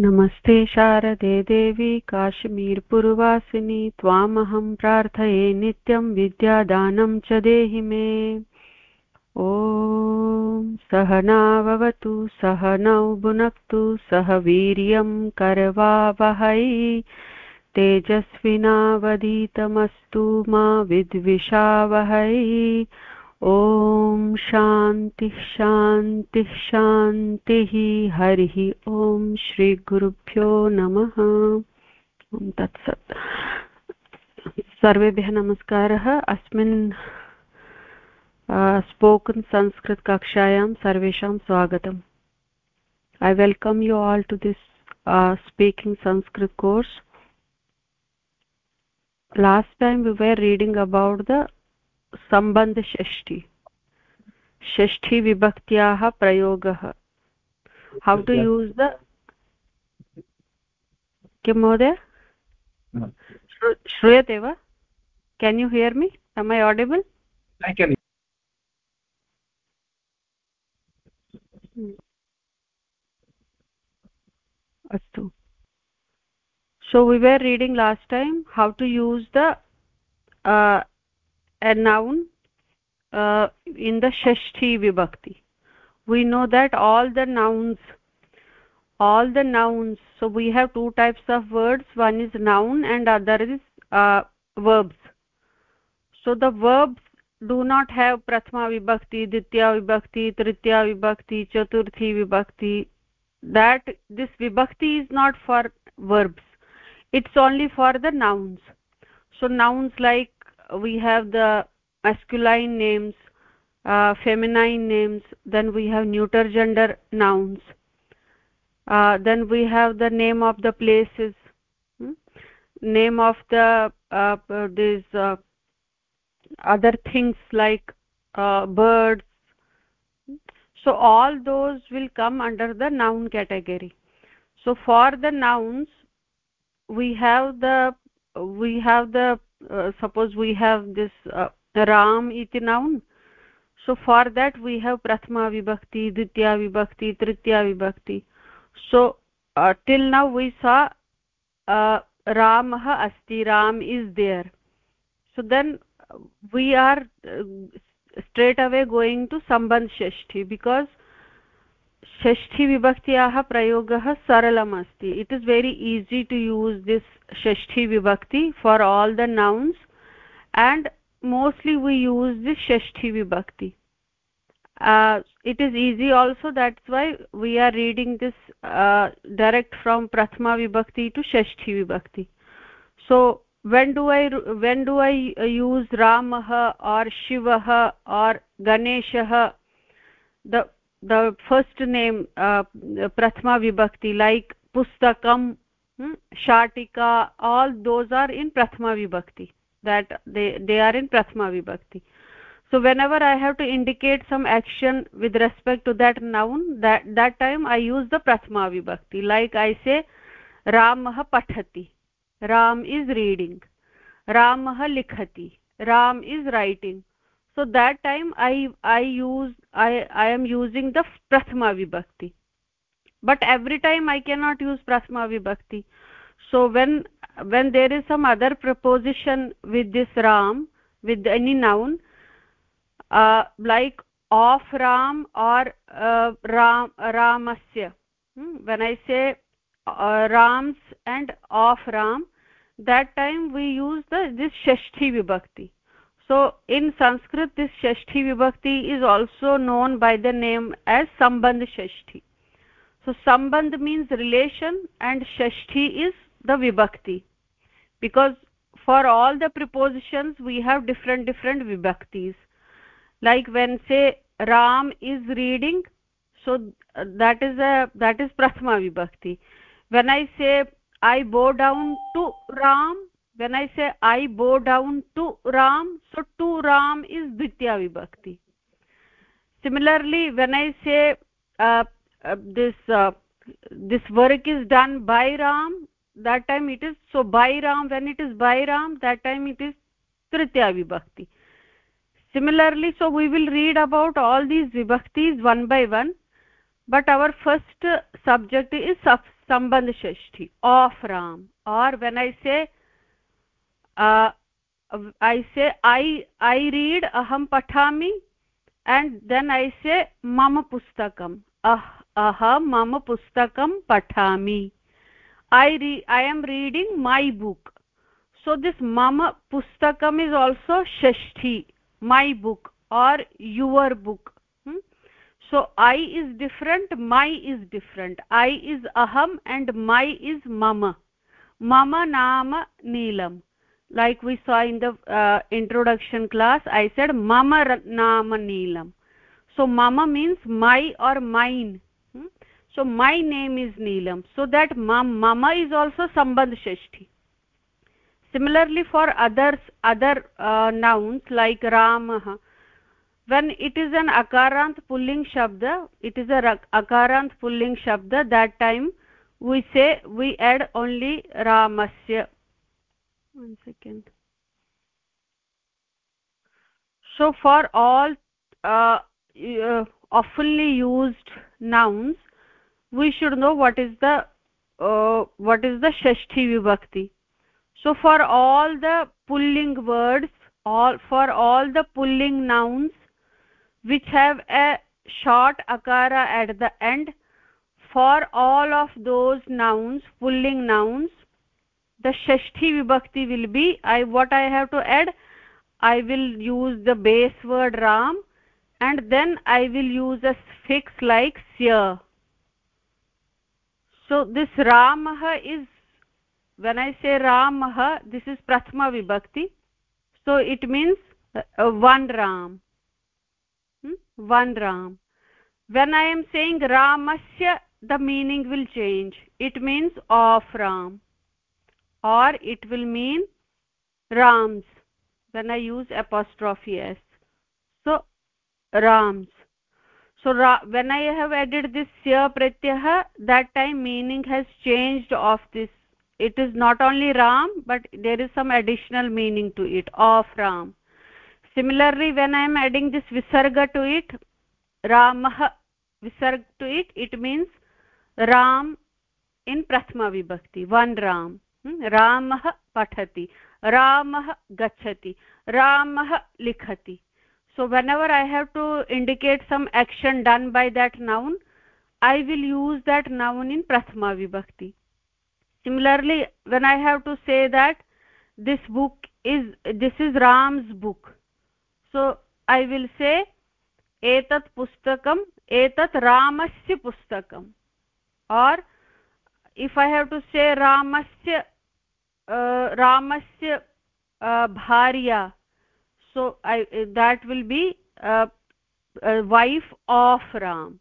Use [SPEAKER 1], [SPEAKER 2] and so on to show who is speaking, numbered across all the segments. [SPEAKER 1] नमस्ते शारदे देवी काश्मीरपुरवासिनि त्वामहं प्रार्थये नित्यं विद्यादानं च देहि मे ॐ सहनाववतु सहनौ भुनक्तु सह वीर्यं करवावहै तेजस्विनावधीतमस्तु मा विद्विषावहै ॐ शान्तिः शान्तिः शान्तिः हरिः ॐ श्रीगुरुभ्यो नमः तत्सत् सर्वेभ्यः नमस्कारः अस्मिन् स्पोकन् संस्कृत कक्षायां सर्वेषां स्वागतम् I welcome you all to this speaking Sanskrit course last time we were reading about the सम्बन्धषष्ठी षष्ठी विभक्त्याः प्रयोगः हौ टु यूस् द किं महोदय श्रूयते वा can you hear me am I audible अस्तु so we were reading last time how to use the a noun uh, in the shashti vibhakti we know that all the nouns all the nouns so we have two types of words one is noun and other is uh, verbs so the verbs do not have prathama vibhakti ditya vibhakti tritya vibhakti chaturthi vibhakti that this vibhakti is not for verbs it's only for the nouns so nouns like we have the masculine names uh, feminine names then we have neuter gender nouns uh, then we have the name of the places hmm? name of the uh, these uh, other things like uh, birds so all those will come under the noun category so for the nouns we have the we have the uh, suppose we have this uh, ram iti noun so for that we have prathama vibhakti ditya vibhakti tritiya vibhakti so uh, till now we saw ramah asti ram is there so then we are straight away going to sambandh shashti because षष्ठीविभक्त्याः प्रयोगः सरलम् अस्ति it is very use to use this षष्ठीविभक्ति for all the nouns and mostly use use this षष्ठीविभक्ति it is easy also that's why we are reading this uh, direct from prathama vibhakti to shashti vibhakti so when do i when do i uh, use ramah or shivah or ganeshah the the first name प्रथमा विभक्ति like पुस्तकं शाटिका all those are in प्रथमा विभक्ति that they are in प्रथमा विभक्ति so whenever I have to indicate some action with respect to that noun that time I use the प्रथमा विभक्ति like I से रामः पठति राम् इस् रीडिङ्ग् रामः लिखति Ram is writing so that time i i use i i am using the prathama vibhakti but every time i cannot use prathama vibhakti so when when there is some other preposition with this ram with any noun uh, like of ram or uh, ram ramasya hmm? when i say uh, rams and of ram that time we use the this shashti vibhakti so in sanskrit this shashti vibhakti is also known by the name as sambandh shashti so sambandh means relation and shashti is the vibhakti because for all the prepositions we have different different vibhaktis like when say ram is reading so uh, that is a that is prathama vibhakti when i say i bow down to ram when i say i bow down to ram so to ram is dvitiya vibhakti similarly when i say uh, uh, this uh, this work is done by ram that time it is so by ram when it is by ram that time it is tritiya vibhakti similarly so we will read about all these vibhaktis one by one but our first subject is sambandh shashti of ram or when i say i say i i read aham pathami and then i say mama pustakam ah aham mama pustakam pathami i re, i am reading my book so this mama pustakam is also shashti my book or your book hmm? so i is different my is different i is aham and my is mama mama nama neelam like we saw in the uh, introduction class i said mama naam neelam so mama means my or mine hmm? so my name is neelam so that mama is also sambandh shashti similarly for others other uh, nouns like ramah when it is an akarant pulling shabda it is a akarant pulling shabda that time we say we add only ramasya one second so for all uh, uh, oftenly used nouns we should know what is the uh, what is the shashti vibhakti so for all the pulling words all for all the pulling nouns which have a short akara at the end for all of those nouns pulling nouns the shashti vibhakti will be i what i have to add i will use the base word ram and then i will use a suffix like sya so this ramah is when i say ramah this is prathama vibhakti so it means uh, one ram hmm? one ram when i am saying ramasya the meaning will change it means of ram or it will mean rams when i use apostrophe s so rams so ra, when i have added this sya pratyah that time meaning has changed of this it is not only ram but there is some additional meaning to it of ram similarly when i am adding this visarga to it ramah visarga to it it means ram in prathama vibhakti one ram हम्म, रामः पठति रामः गच्छति रामः लिखति so whenever I have to indicate some action done by that noun I will use that noun in प्रथमा विभक्ति similarly when I have to say that this book is this is Ram's book so I will say एतत् पुस्तकम् एतत् रामस्य पुस्तकम् or if I have to say रामस्य रामस्य भार्या so that will be wife of Ram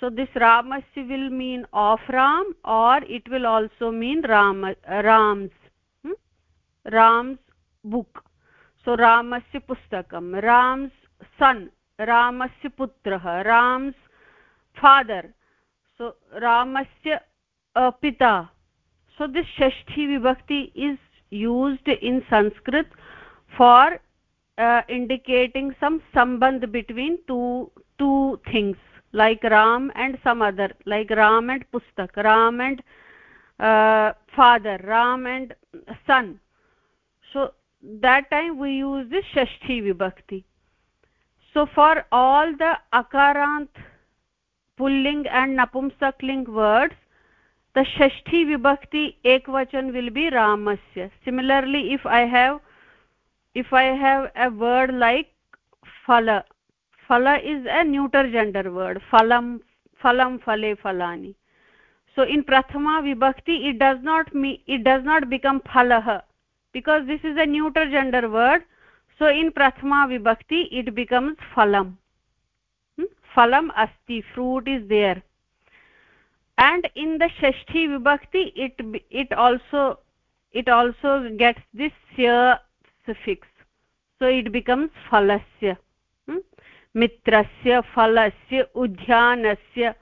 [SPEAKER 1] so this रामस्य will mean of Ram or it will also mean Ram Ram's Ram's book so रामस्य पुस्तकं राम्स् सन् रामस्य पुत्रः राम्स् फादर् सो रामस्य पिता so this shashti vibhakti is used in sanskrit for uh, indicating some sambandh between two two things like ram and some other like ram and pustak ram and uh, father ram and son so that time we use this shashti vibhakti so for all the akarant pulling and napumsakling words the shashti vibhakti ekvachan will be ramasya similarly if i have if i have a word like phala phala is a neuter gender word phalam phalam phale phalani so in prathama vibhakti it does not me it does not become phalah because this is a neuter gender word so in prathama vibhakti it becomes phalam hmm? phalam asti fruit is there and in the shashti vibhakti it it also it also gets this sya suffix so it becomes phalasya hmm? mitrasya phalasya udhyanasya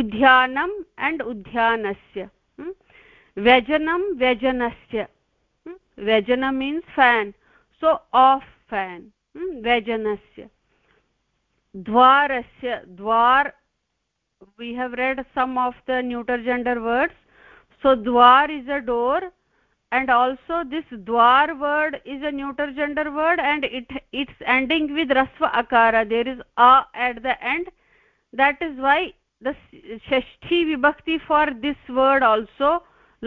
[SPEAKER 1] udhyanam and udhyanasya hmm? vyajanam vyajanasya hmm? vyajana means fan so of fan hmm? vyajanasya dwarasya dwar we have read some of the neuter gender words so dwar is a door and also this dwar word is a neuter gender word and it it's ending with rasva akara there is a at the end that is why the shashti vibhakti for this word also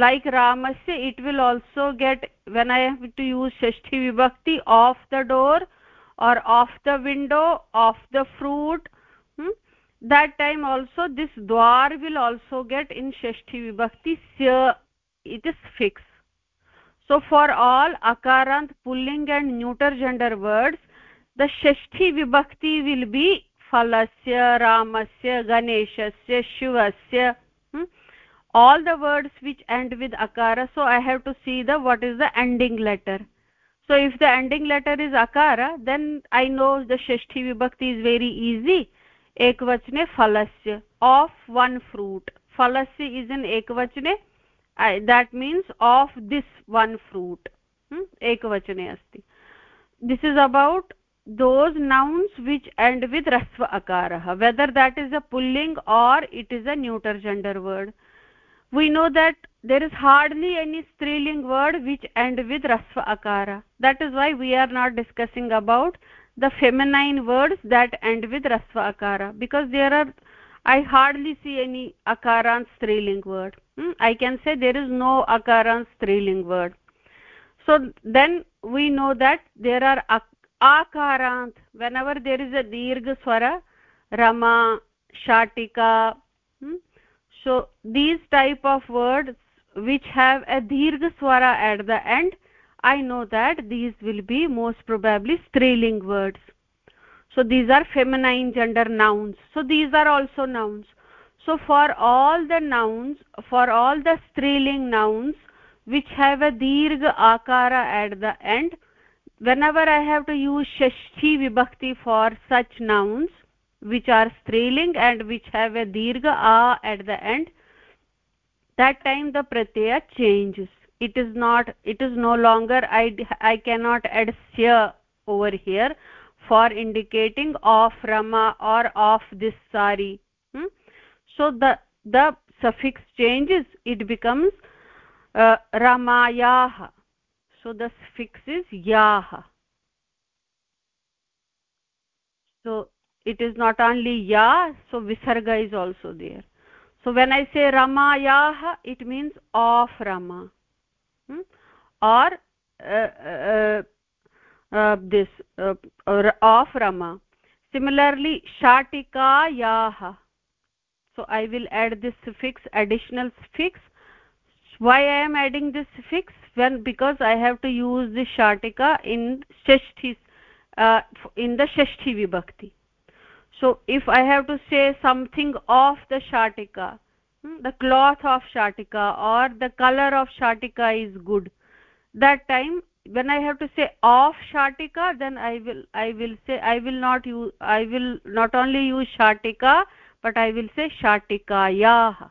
[SPEAKER 1] like ramasya it will also get when i have to use shashti vibhakti of the door or of the window of the fruit that time also this dwar will also get in shashti vibhakti sya it is fixed so for all akarant pulling and neuter gender words the shashti vibhakti will be phalasya, ramasya ganeshasya shivasya hmm? all the words which end with akara so i have to see the what is the ending letter so if the ending letter is akara then i know the shashti vibhakti is very easy एकवचने फलस्य of one fruit फलस्य is in एकवचने that means of this one fruit एकवचने अस्ति this is about those nouns which end with रस्व अकारः whether that is a pulling or it is a neuter gender word we know that there is hardly any स्त्रीलिङ्ग् word which end with रस्व अकार that is why we are not discussing about the feminine words that end with rasva akara because there are i hardly see any akaran trailing striling word hmm? i can say there is no akaran trailing striling word so then we know that there are ak akarant whenever there is a dirgha swara rama shatika hmm? so these type of words which have a dirgha swara at the end i know that these will be most probably striling words so these are feminine gender nouns so these are also nouns so for all the nouns for all the striling nouns which have a dirgha akara at the end whenever i have to use shashti vibhakti for such nouns which are striling and which have a dirgha a at the end that time the pratyaya changes it is not it is no longer i i cannot add sya over here for indicating of rama or of this sari hmm? so the the suffix changes it becomes uh, ramayah so the suffix is yah so it is not only ya so visarga is also there so when i say ramayah it means of rama or this of rama similarly shatika shatikayah so i will add this suffix additional suffix why i am adding this suffix when because i have to use the shatika in shashti uh, in the shashti vibhakti so if i have to say something of the shatika the cloth of shatika or the color of shatika is good that time when i have to say of shatika then i will i will say i will not use i will not only use shatika but i will say shatikayah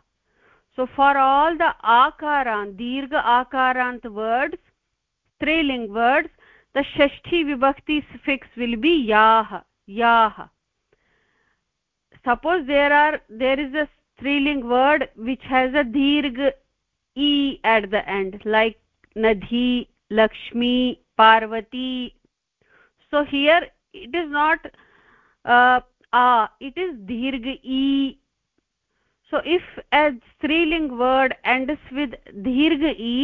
[SPEAKER 1] so for all the akaran dirgha akarant words striling words the shashti vibhakti suffix will be yah yah suppose there are there is a स्त्रीलिङ्ग word which has a dirgh e at the end like nadhi lakshmi parvati so here it is not uh, ah it is dirgh e so if a striling word ends with dirgh e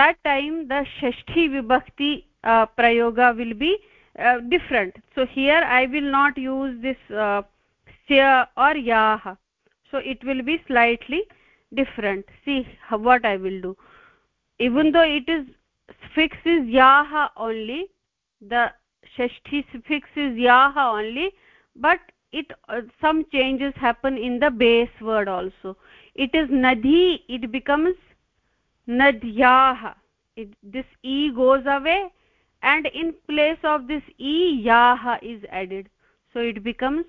[SPEAKER 1] that time the shashti vibhakti uh, prayoga will be uh, different so here i will not use this uh, or yaha so it will be slightly different see what i will do even though it is suffix is yaha only the shashti suffix is yaha only but it uh, some changes happen in the base word also it is nadhi it becomes nadyaha this e goes away and in place of this e yaha is added so it becomes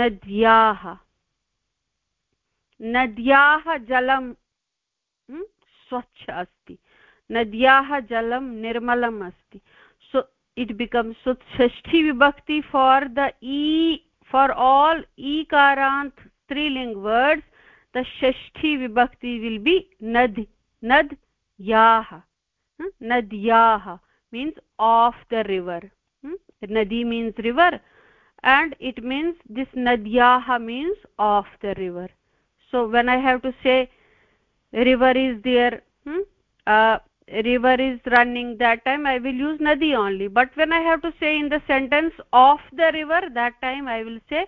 [SPEAKER 1] nadyaha नद्याः जलं स्वच्छ अस्ति नद्याः जलं निर्मलम् अस्ति so it becomes so षष्ठी विभक्ति for the ई फार् आल् ईकारान्त् त्रीलिङ्ग् वर्ड्स् द षष्ठी विभक्ति विल् बि नद् नद् याः नद्याः मीन्स् आफ् द रिवर् नदी means river and it means this नद्याः means of the river so when i have to say river is there hmm? uh, river is running that time i will use nadi only but when i have to say in the sentence of the river that time i will say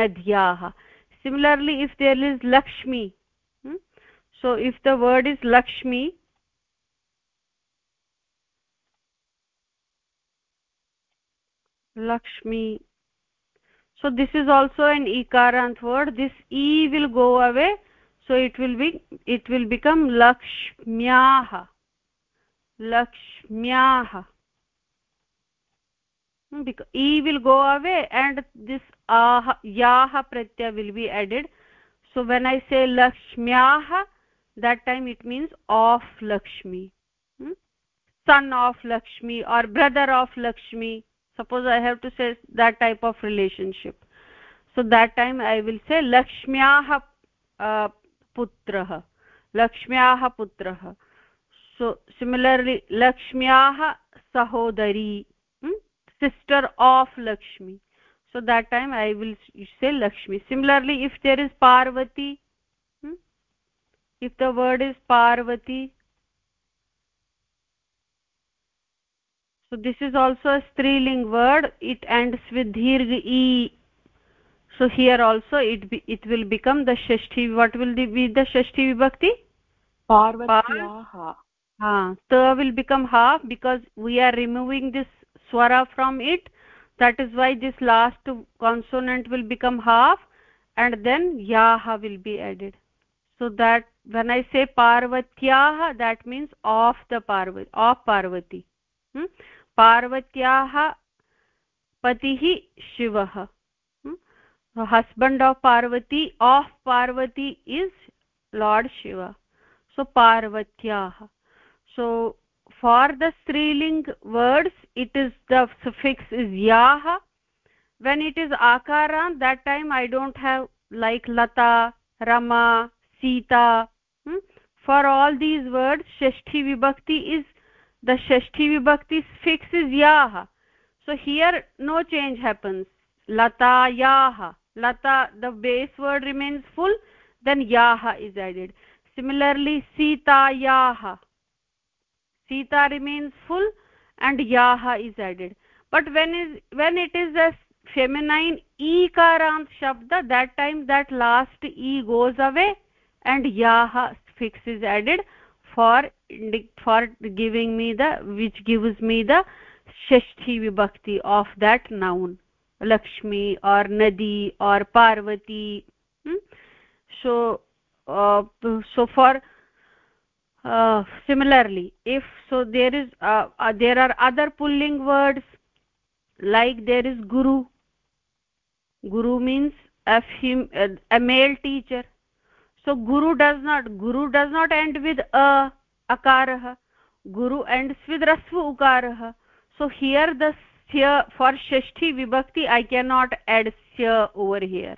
[SPEAKER 1] nadyaah similarly if there is lakshmi hmm? so if the word is lakshmi lakshmi so this is also an ikarant word this e will go away so it will be it will become lakshmyah lakshmyah because e will go away and this ah yah pratyaya will be added so when i say lakshmyah that time it means of lakshmi hmm? son of lakshmi or brother of lakshmi suppose i have to say that type of relationship so that time i will say lakshmyah putrah lakshmyah putrah so similarly lakshmyah sahodari sister of lakshmi so that time i will say lakshmi similarly if there is parvati if the word is parvati so this is also a striling word it ends with dirgh e so here also it be, it will become the shashti what will be the shashti vibhakti parvatyaha ha ta will become ha because we are removing this swara from it that is why this last consonant will become half and then yaha will be added so that when i say parvatyah that means of the parvati of parvati hmm? पार्वत्याः पतिः शिवः husband of Parvati of Parvati is lord Shiva so पार्वत्याः so for the स्त्रीलिङ्ग् words it is the suffix is याः when it is आकारान् that time I don't have like Lata Rama Sita for all these words षष्ठी विभक्ति is the shashti vibhakti fixes is yaah so here no change happens lata yaah lata the base word remains full then yaah is added similarly sita yaah sita remains full and yaah is added but when is when it is a feminine e ekarant shabd that time that last e goes away and yaah fix is added for for giving me the which gives me the shashti vibhakti of that noun lakshmi or nadi or parvati hmm? so uh, so for uh, similarly if so there is uh, uh there are other pulling words like there is guru guru means a, a male teacher so guru does not guru does not end with a akarah guru and svidrasvu ukarah so here the sya for shashti vibhakti i cannot add sya over here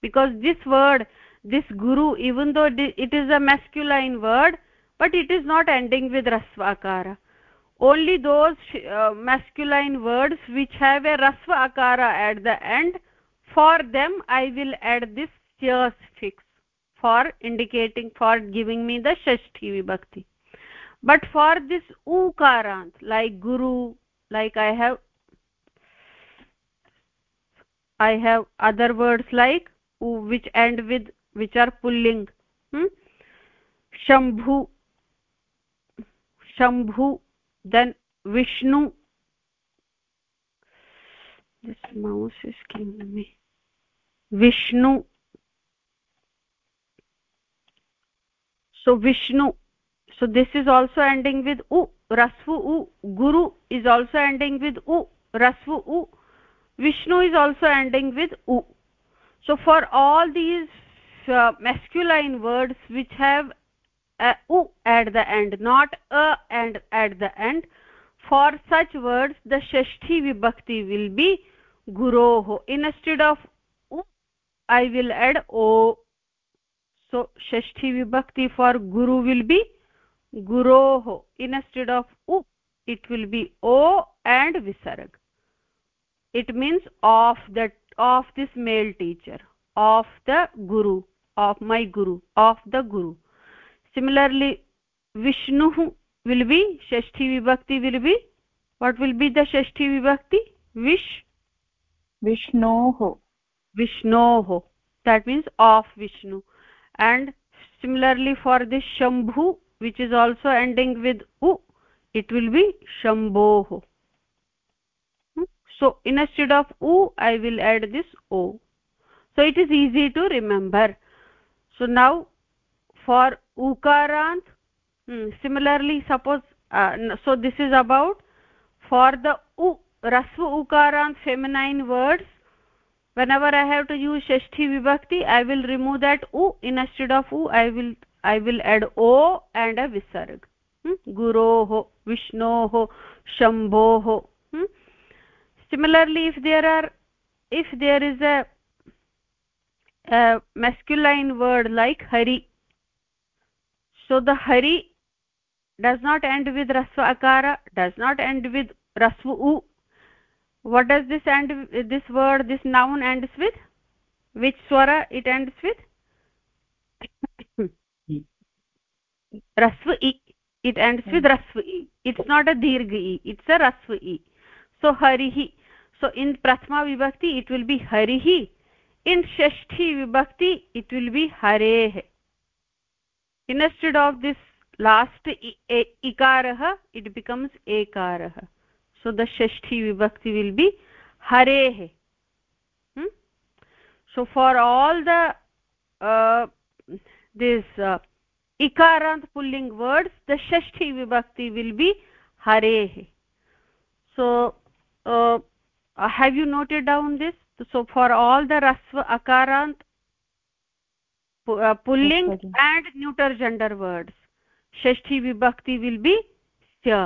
[SPEAKER 1] because this word this guru even though it is a masculine word but it is not ending with rasva akara only those uh, masculine words which have a rasva akara at the end for them i will add this sya suffix for indicating for giving me the shashti vibhakti but for this ukarant like guru like i have i have other words like u which end with which are pulling hmm? shambhu shambhu then vishnu this mouse is killing me vishnu so vishnu so this is also ending with u rasvu u guru is also ending with u rasvu u vishnu is also ending with u so for all these uh, masculine words which have a u at the end not a and at the end for such words the shashti vibhakti will be guroh instead of u i will add o so shashti vibhakti for guru will be गुरोः instead of उ it will be ओ and विसर्ग it means of the of this male teacher of the guru of my guru of the guru similarly विष्णुः will be षष्ठी विभक्ति will be what will be the षष्ठी विभक्ति विश् विष्णो विष्णोः that means of Vishnu and similarly for this Shambhu which is also ending with u it will be shambhoh hmm? so instead of u i will add this o so it is easy to remember so now for ukarant hmm, similarly suppose uh, so this is about for the u rasva ukarant feminine words whenever i have to use shashti vibhakti i will remove that u instead of u i will i will add o and a visarg hmm? guroho vishnoho shambhoho hmm? similarly if there are if there is a, masculine word like hari so the hari does not end with rasva akara does not end with rasvu what does this end this word this noun ends with which swara it ends with rasva i it ends with rasva i it's not a dirgha i it's a rasva i so harihi so in prathama vibhakti it will be harihi in shashti vibhakti it will be hareh instead of this last ikarah it becomes ekarah so the shashti vibhakti will be hareh hmm? so for all the uh, this uh, ikarant pulling words the shashti vibhakti will be harehe so uh, have you noted down this so for all the rasva akarant uh, pulling and neuter gender words shashti vibhakti will be sya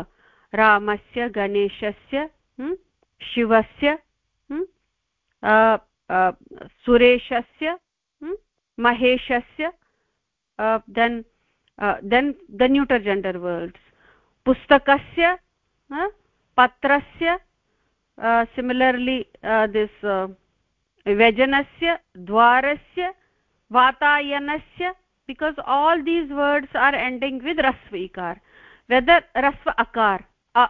[SPEAKER 1] ramasya ganeshasya hmm? शिवस्य सुरेशस्य महेशस्य then then the neuter gender words पुस्तकस्य पत्रस्य similarly this व्यजनस्य द्वारस्य वातायनस्य because all these words are ending with रस्व इकार whether रस्व अकार अ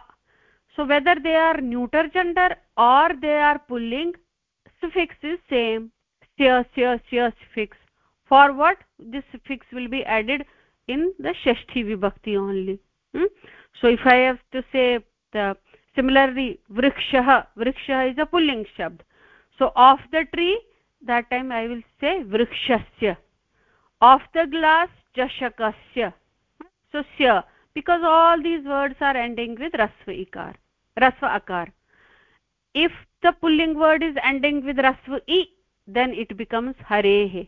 [SPEAKER 1] so whether they are neuter gender are they are pulling suffix is same स्य स्य स्य suffix for what this suffix will be added in the shashti vibhakti only hmm? so if i have to say the similarly vrikshah vrikshah is a pulling shabd so of the tree that time i will say vrikshasya of the glass chashakasya. so sya because all these words are ending with rasva ikar rasva akar if the pulling word is ending with rasva i then it becomes harehe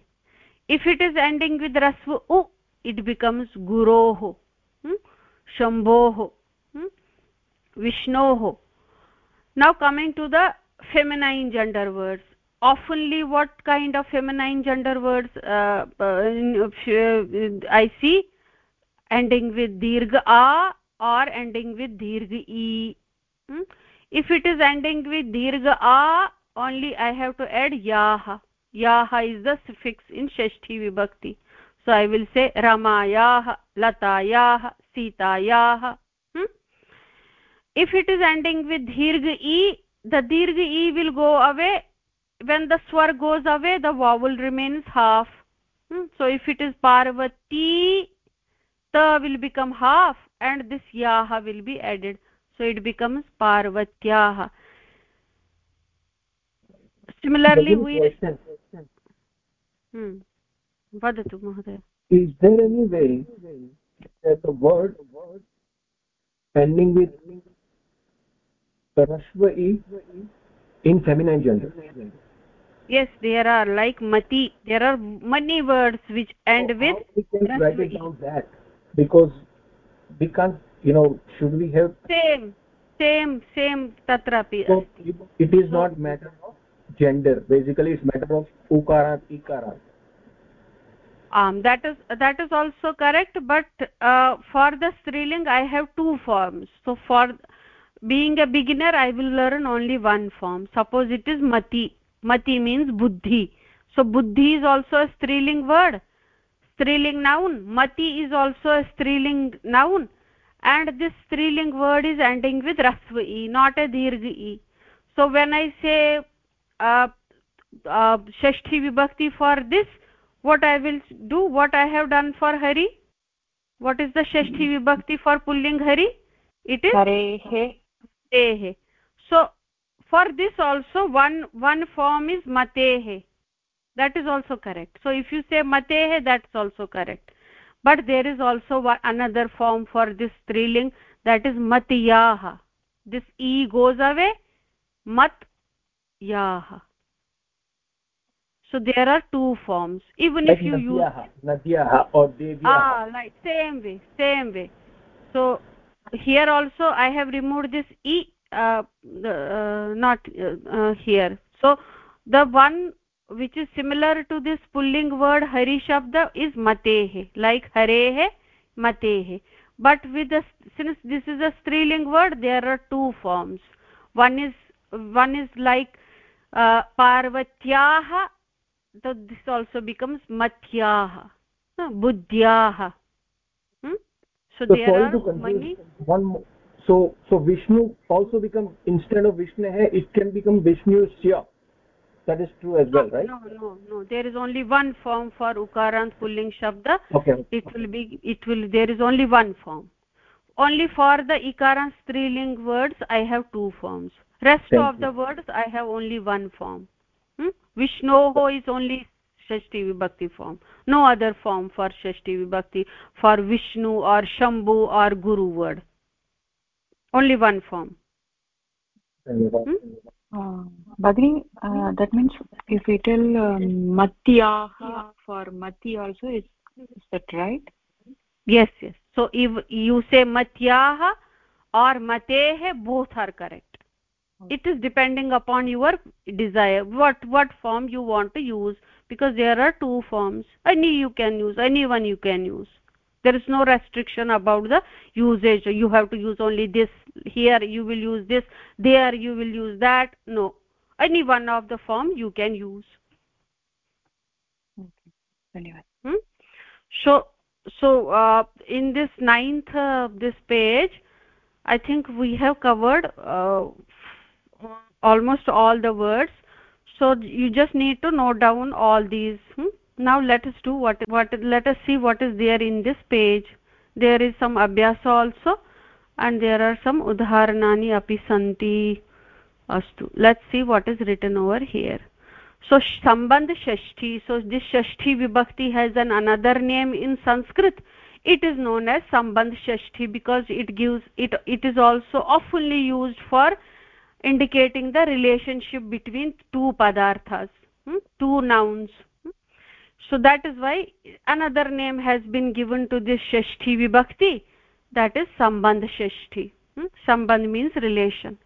[SPEAKER 1] if it is ending with rasva u it becomes गुरोः शम्भोः विष्णोः now coming to the feminine gender words ऑफनली what kind of feminine gender words I see ending with दीर्घ आ or ending with दीर्घ ई if it is ending with दीर्घ आ only I have to add याः याः इस् दिक्स् इन षष्ठी विभक्ति so i will say Lata latayah Sita hmm? if it is ending with dirgha e the dirgha e will go away when the swar goes away the vowel remains half hmm? so if it is parvati the will become half and this yah will be added so it becomes parvatyah similarly we hmm. वदतु महोदय
[SPEAKER 2] is there any way
[SPEAKER 1] that the word
[SPEAKER 2] ending with parashva e in feminine gender
[SPEAKER 1] yes there are like mati there are many words which end so with we can parashva write it down that
[SPEAKER 2] because we can't you know should we have
[SPEAKER 1] same same same tatrapi so
[SPEAKER 2] it is not matter of gender basically it's matter of ukara ikara
[SPEAKER 1] um, that is that is also correct but uh, for the striling i have two forms so for being a beginner i will learn only one form suppose it is mati mati means buddhi so buddhi is also a striling word striling noun mati is also a striling noun and this striling word is ending with rasva e not a dirgha e so when i say uh, uh shashti vibhakti for this what i will do what i have done for hari what is the shashti hmm. vibhakti for pulling hari it is harehe tehe so for this also one one form is matehe that is also correct so if you say matehe that's also correct but there is also one, another form for this striling that is matiyaha this e goes away mat yaha so there are two forms even like if you nadyaha,
[SPEAKER 2] use nadyah or devyaha ah
[SPEAKER 1] like same way same way so here also i have removed this e uh, uh, not uh, uh, here so the one which is similar to this pulling word hari shabda is matehe like harehe matehe but with the since this is a striling word there are two forms one is one is like uh, parvatyah so this also becomes matyah buddhyah so there so are many
[SPEAKER 2] one so so vishnu also become instead of vishnu hai it can become vishnusya that is true as no, well right no
[SPEAKER 1] no no there is only one form for ukarant pulling shabda okay it will be it will there is only one form only for the ikarant striling words i have two forms rest Thank of you. the words i have only one form विष्णोः is only षष्टि विभक्ति form no other form for षष्टि विभक्ति for Vishnu or Shambhu or Guru word only one form भगिनी that means if it मत्याः for मति also it right yes yes so if you say मत्याः आर् मतेः both are correct it is depending upon your desire what what form you want to use because there are two forms any you can use anyone you can use there is no restriction about the usage you have to use only this here you will use this there you will use that no any one of the form you can use okay hmm? so so uh, in this ninth uh, this page i think we have covered uh, almost all the words so you just need to note down all these hmm? now let us do what what let us see what is there in this page there is some abhyas also and there are some udharanani api santi astu let's see what is written over here so sambandh shashti so this shashti vibhakti has an another name in sanskrit it is known as sambandh shashti because it gives it it is also oftenly used for indicating the relationship between two padarthas hmm? two nouns hmm. so that is why another name has been given to this shashti vibhakti that is sambandh shashti hmm? sambandh means relation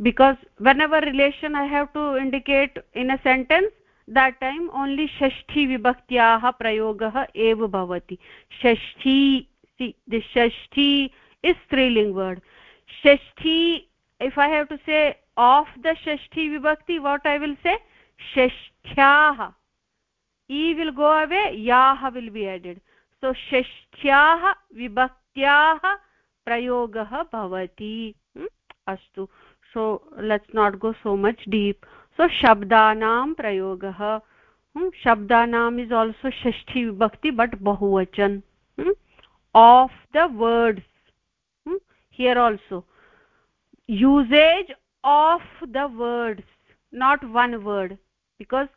[SPEAKER 1] because whenever relation i have to indicate in a sentence that time only shashti vibhaktyah prayogah eva bhavati shashti see the shashti is striling word shashti if i have to say of the shashti vibhakti what i will say shashtyah e will go away yah will be added so shashtyah vibhaktyah prayogah bhavati hmm? astu so let's not go so much deep so shabdanam prayogah hmm? shabdanam is also shashti vibhakti but bahuvachan hmm? of the words hmm? here also usage of the words not one word because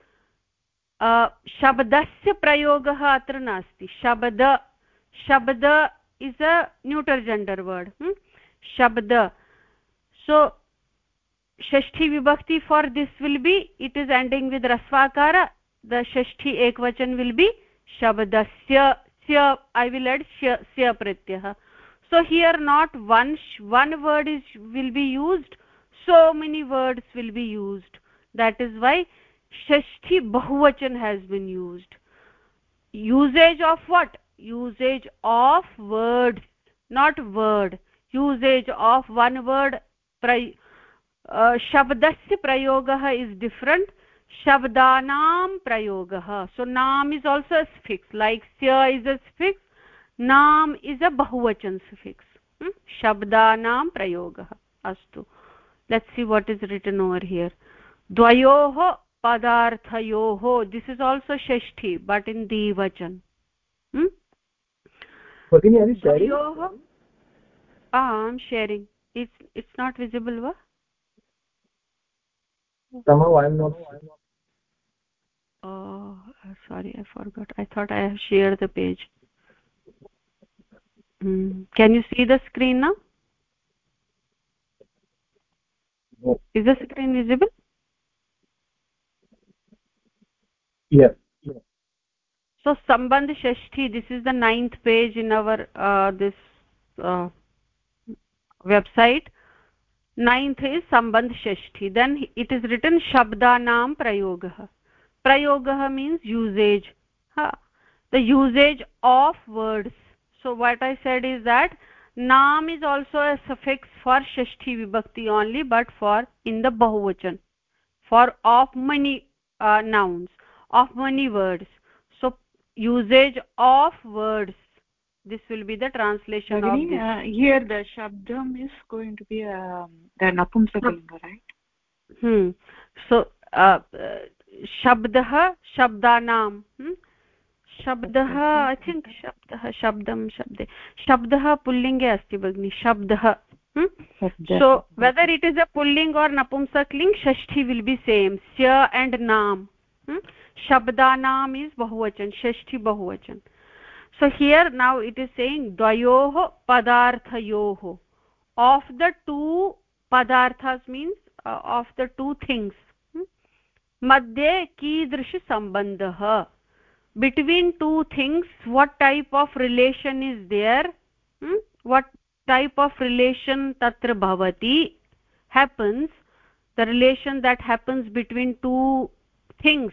[SPEAKER 1] uh, शब्दस्य प्रयोगः अत्र नास्ति शब्द शब्द is a neuter gender word शब्द so षष्ठी विभक्ति for this will be it is ending with रस्वाकार the षष्ठी एकवचन will be शब्दस्य स्य ऐ विल् एड् स्य प्रत्ययः so here not one one word is will be used so many words will be used that is why shashti bahuvachan has been used usage of what usage of word not word usage of one word uh, shabdasya prayogah is different shabdanam prayogah so nam is also a suffix like sya is a suffix नाम is a बहुवचन suffix hmm? शब्दानां प्रयोगः अस्तु let's see what is written over here द्वयोः पदार्थयोः this is also Shashthi but in द्विवचन द्वयोः आम् ah, sharing it's it's not visible va
[SPEAKER 2] somehow i am not
[SPEAKER 1] oh sorry i forgot i thought i have shared the page Mm. can you see the screen now is the screen visible Yes. so sambandh shashti this is the ninth page in our uh, this uh, website ninth is sambandh shashti then it is written shabdanam prayogah prayogah means usage huh? the usage of words so what i said is that naam is also a suffix for shashti vibhakti only but for in the bahuvachan for of many uh, nouns of many words so usage of words this will be the translation of this. Uh, here the shabdam is going to be um, the napumsakalinga right hmm so uh, uh, shabdah shabdanam hmm? शब्दः I think शब्दः शब्दं शब्दे शब्दः पुल्लिङ्गे अस्ति भगिनि शब्दः so whether it is a pulling or नपुंसकलिङ्ग् Shashthi will be same स्य and नाम् शब्दानाम् इस् बहुवचन षष्ठी बहुवचन so here now it is saying द्वयोः पदार्थयोः आफ् द टू पदार्थस् means of the two things मध्ये कीदृशसम्बन्धः between two things what type of relation is there hmm? what type of relation tatra bhavati happens the relation that happens between two things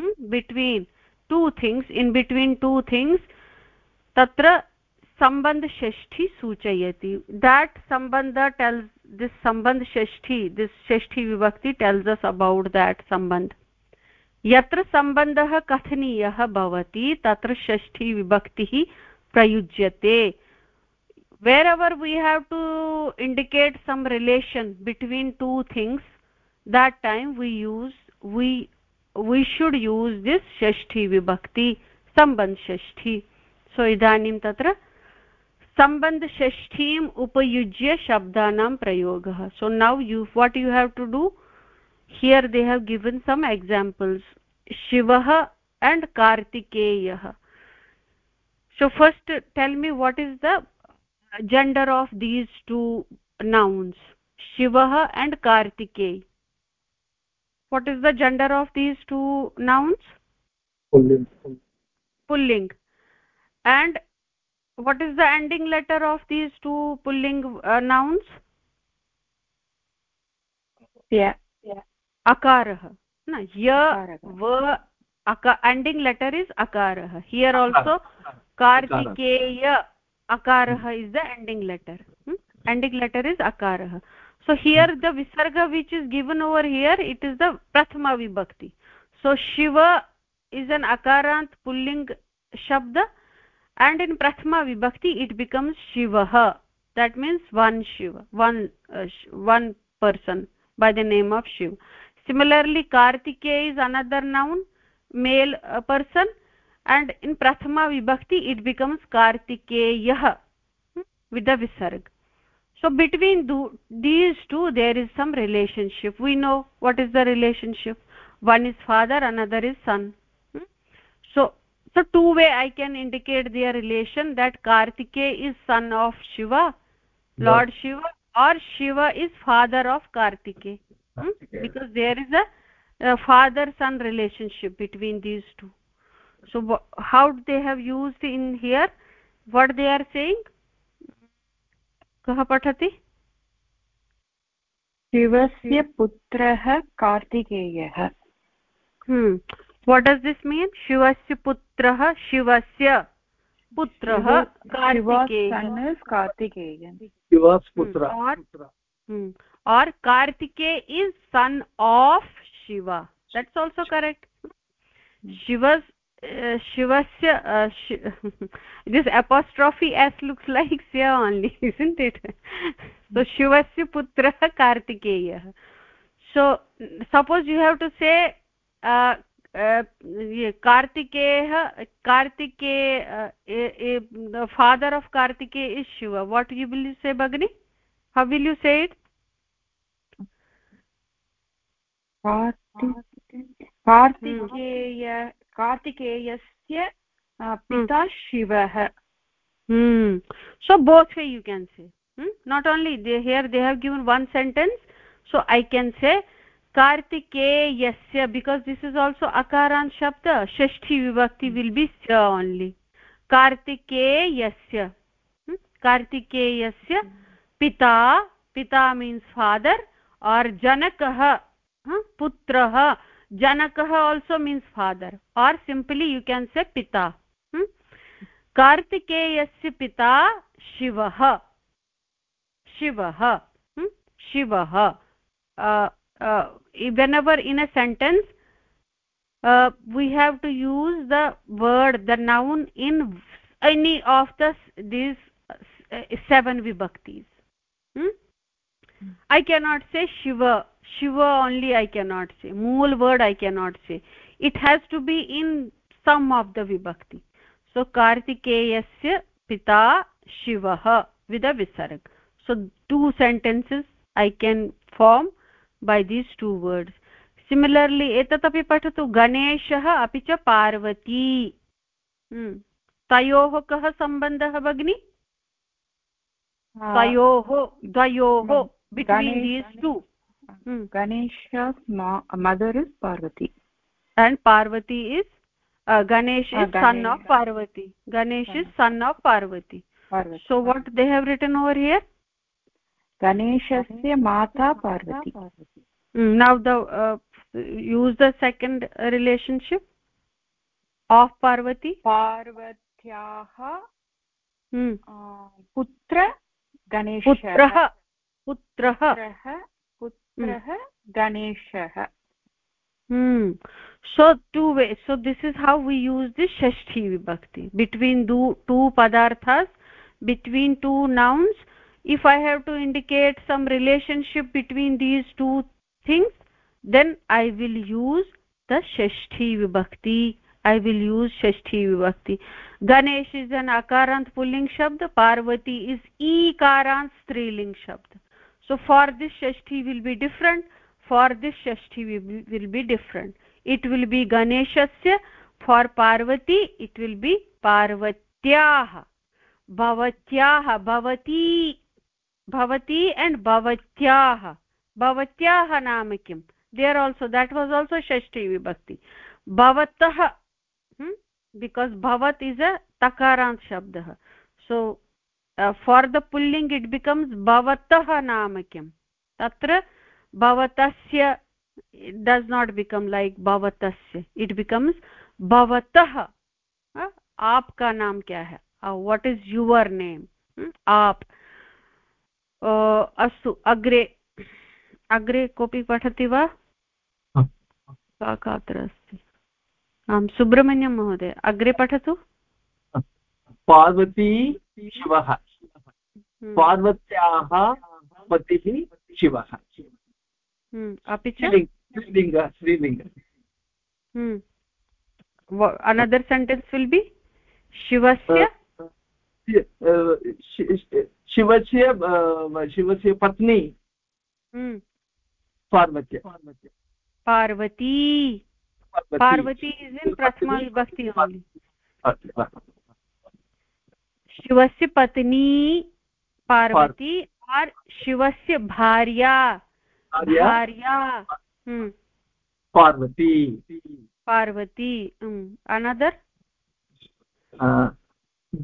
[SPEAKER 1] hmm? between two things in between two things tatra sambandh shashti suchayati that sambandha tells this sambandh shashti this shashti vibhakti tells us about that sambandh यत्र सम्बन्धः कथनीयः भवति तत्र षष्ठी विभक्तिः प्रयुज्यते wherever we have to indicate some relation between two things that time we use we we should use this षष्ठी विभक्ति सम्बन्धषष्ठी so इदानीं तत्र सम्बन्धषष्ठीम् उपयुज्य शब्दानां प्रयोगः so now you what you have to do here they have given some examples shivah and kartikeyah so first tell me what is the gender of these two nouns shivah and kartikey what is the gender of these two nouns pulling pulling and what is the ending letter of these two pulling uh, nouns yeah अकारः न य व अका ending letter is अकारः here also Kartikeya अकारः is the ending letter ending letter is अकारः so here the विसर्ग which is given over here it is the प्रथमा विभक्ति so Shiva is an अकारान्त् pulling शब्द एण्ड् इन् प्रथमा विभक्ति इट् बिकम्स् शिवः that means one Shiva one one person by the name of Shiva similarly kartikeya is another noun male uh, person and in prathama vibhakti it becomes kartikeyah hmm, with the visarga so between do, these two there is some relationship we know what is the relationship one is father another is son hmm. so so two way i can indicate their relation that kartikeya is son of shiva lord no. shiva or shiva is father of kartikeya because there is a, a father son relationship between these two so how they have used in here what they are saying kaha pathati shivasya कः पठति शिवस्य पुत्रः कार्तिकेयः what does this mean शिवस्य पुत्रः शिवस्य putra hmm or kartike is son of shiva that's also correct shiva's uh, shivasya uh, sh this apostrophe s looks like sya only isn't it so shivasya putra kartikeya so suppose you have to say uh, ये कार्तिकेयः Kartikeya father of Kartikeya is Shiva what you will you say भगिनि how will you say it Kartikeya hmm. कार्तिकेयस्य हम्म। पिता शिवः so both way you can say not only they here they have given one sentence so I can say कार्तिकेयस्य because this is also अकारान् शब्द षष्ठी विभक्ति will बि स only कार्तिकेयस्य हम्म। कार्तिकेयस्य पिता पिता मीन्स् फादर् आर् जनकः पुत्रः जनकः also means father or simply you can say पिता कार्तिकेयस्य पिता शिवः शिवः शिवः when our in a sentence we have to use the word the noun in any of these seven विभक्तीस् I cannot say Shiva shiva only i cannot say mool word i cannot say it has to be in some of the vibhakti so kartikeyasya pita shivah with a visarg so two sentences i can form by these two words similarly etat api patatu ganeshah api cha parvati hmm तयोः कः सम्बन्धः भगिनि तयोः द्वयोः between these two ganesha's mother is parvati and parvati is uh, ganesh is uh, son of parvati ganesh is son of parvati. parvati so what they have written over here ganeshasya mata parvati now the uh, use the second relationship of parvati parvatyah hmm. putra ganesh putrah putrah Hmm. पुत्रः गणेशः so two way so this is how we use the षष्ठी विभक्ति between two पदार्थस् between two nouns if I have to indicate some relationship between these two things then I will use the षष्ठी विभक्ति I will use षष्ठी विभक्ति Ganesh is an अकारान्त् pulling शब्द Parvati is ईकारान् स्त्रीलिङ्ग् शब्द so for this shashti will be different for this shashti will, will be different it will be ganeshasya for parvati it will be parvatyah bhavatyah bhavati bhavati and bhavatyah bhavatyah naam kim there also that was also shashti vibhakti bhavatah hmm? because bhavat is a takarant shabd so for the pulling it becomes भवतः नाम किं तत्र भवतस्य does not become like भवतस्य it becomes भवतः आपका नाम क्या है वट् इस् युवर् नेम् आप् अस्तु अग्रे अग्रे कोऽपि पठति वा का का अत्र अस्ति आं सुब्रह्मण्यं महोदय अग्रे पठतु
[SPEAKER 2] पार्वती शिवः हम्म। पार्वत्याः पतिः शिवः हम्म।
[SPEAKER 1] अपि च श्रीलिङ्ग श्रीलिङ्ग अनदर् सेण्टेन्स् विल् बि शिवस्य शिवस्य
[SPEAKER 2] शिवस्य पत्नी हम्म। पार्वत्या
[SPEAKER 1] पार्वती पार्वती इस् इन् प्रथमा विभक्ति शिवस्य पत्नी पार्वती आर् शिवस्य भार्या
[SPEAKER 2] भार्या हम्म। पार्वती
[SPEAKER 1] पार्वती हम्म। अनदर्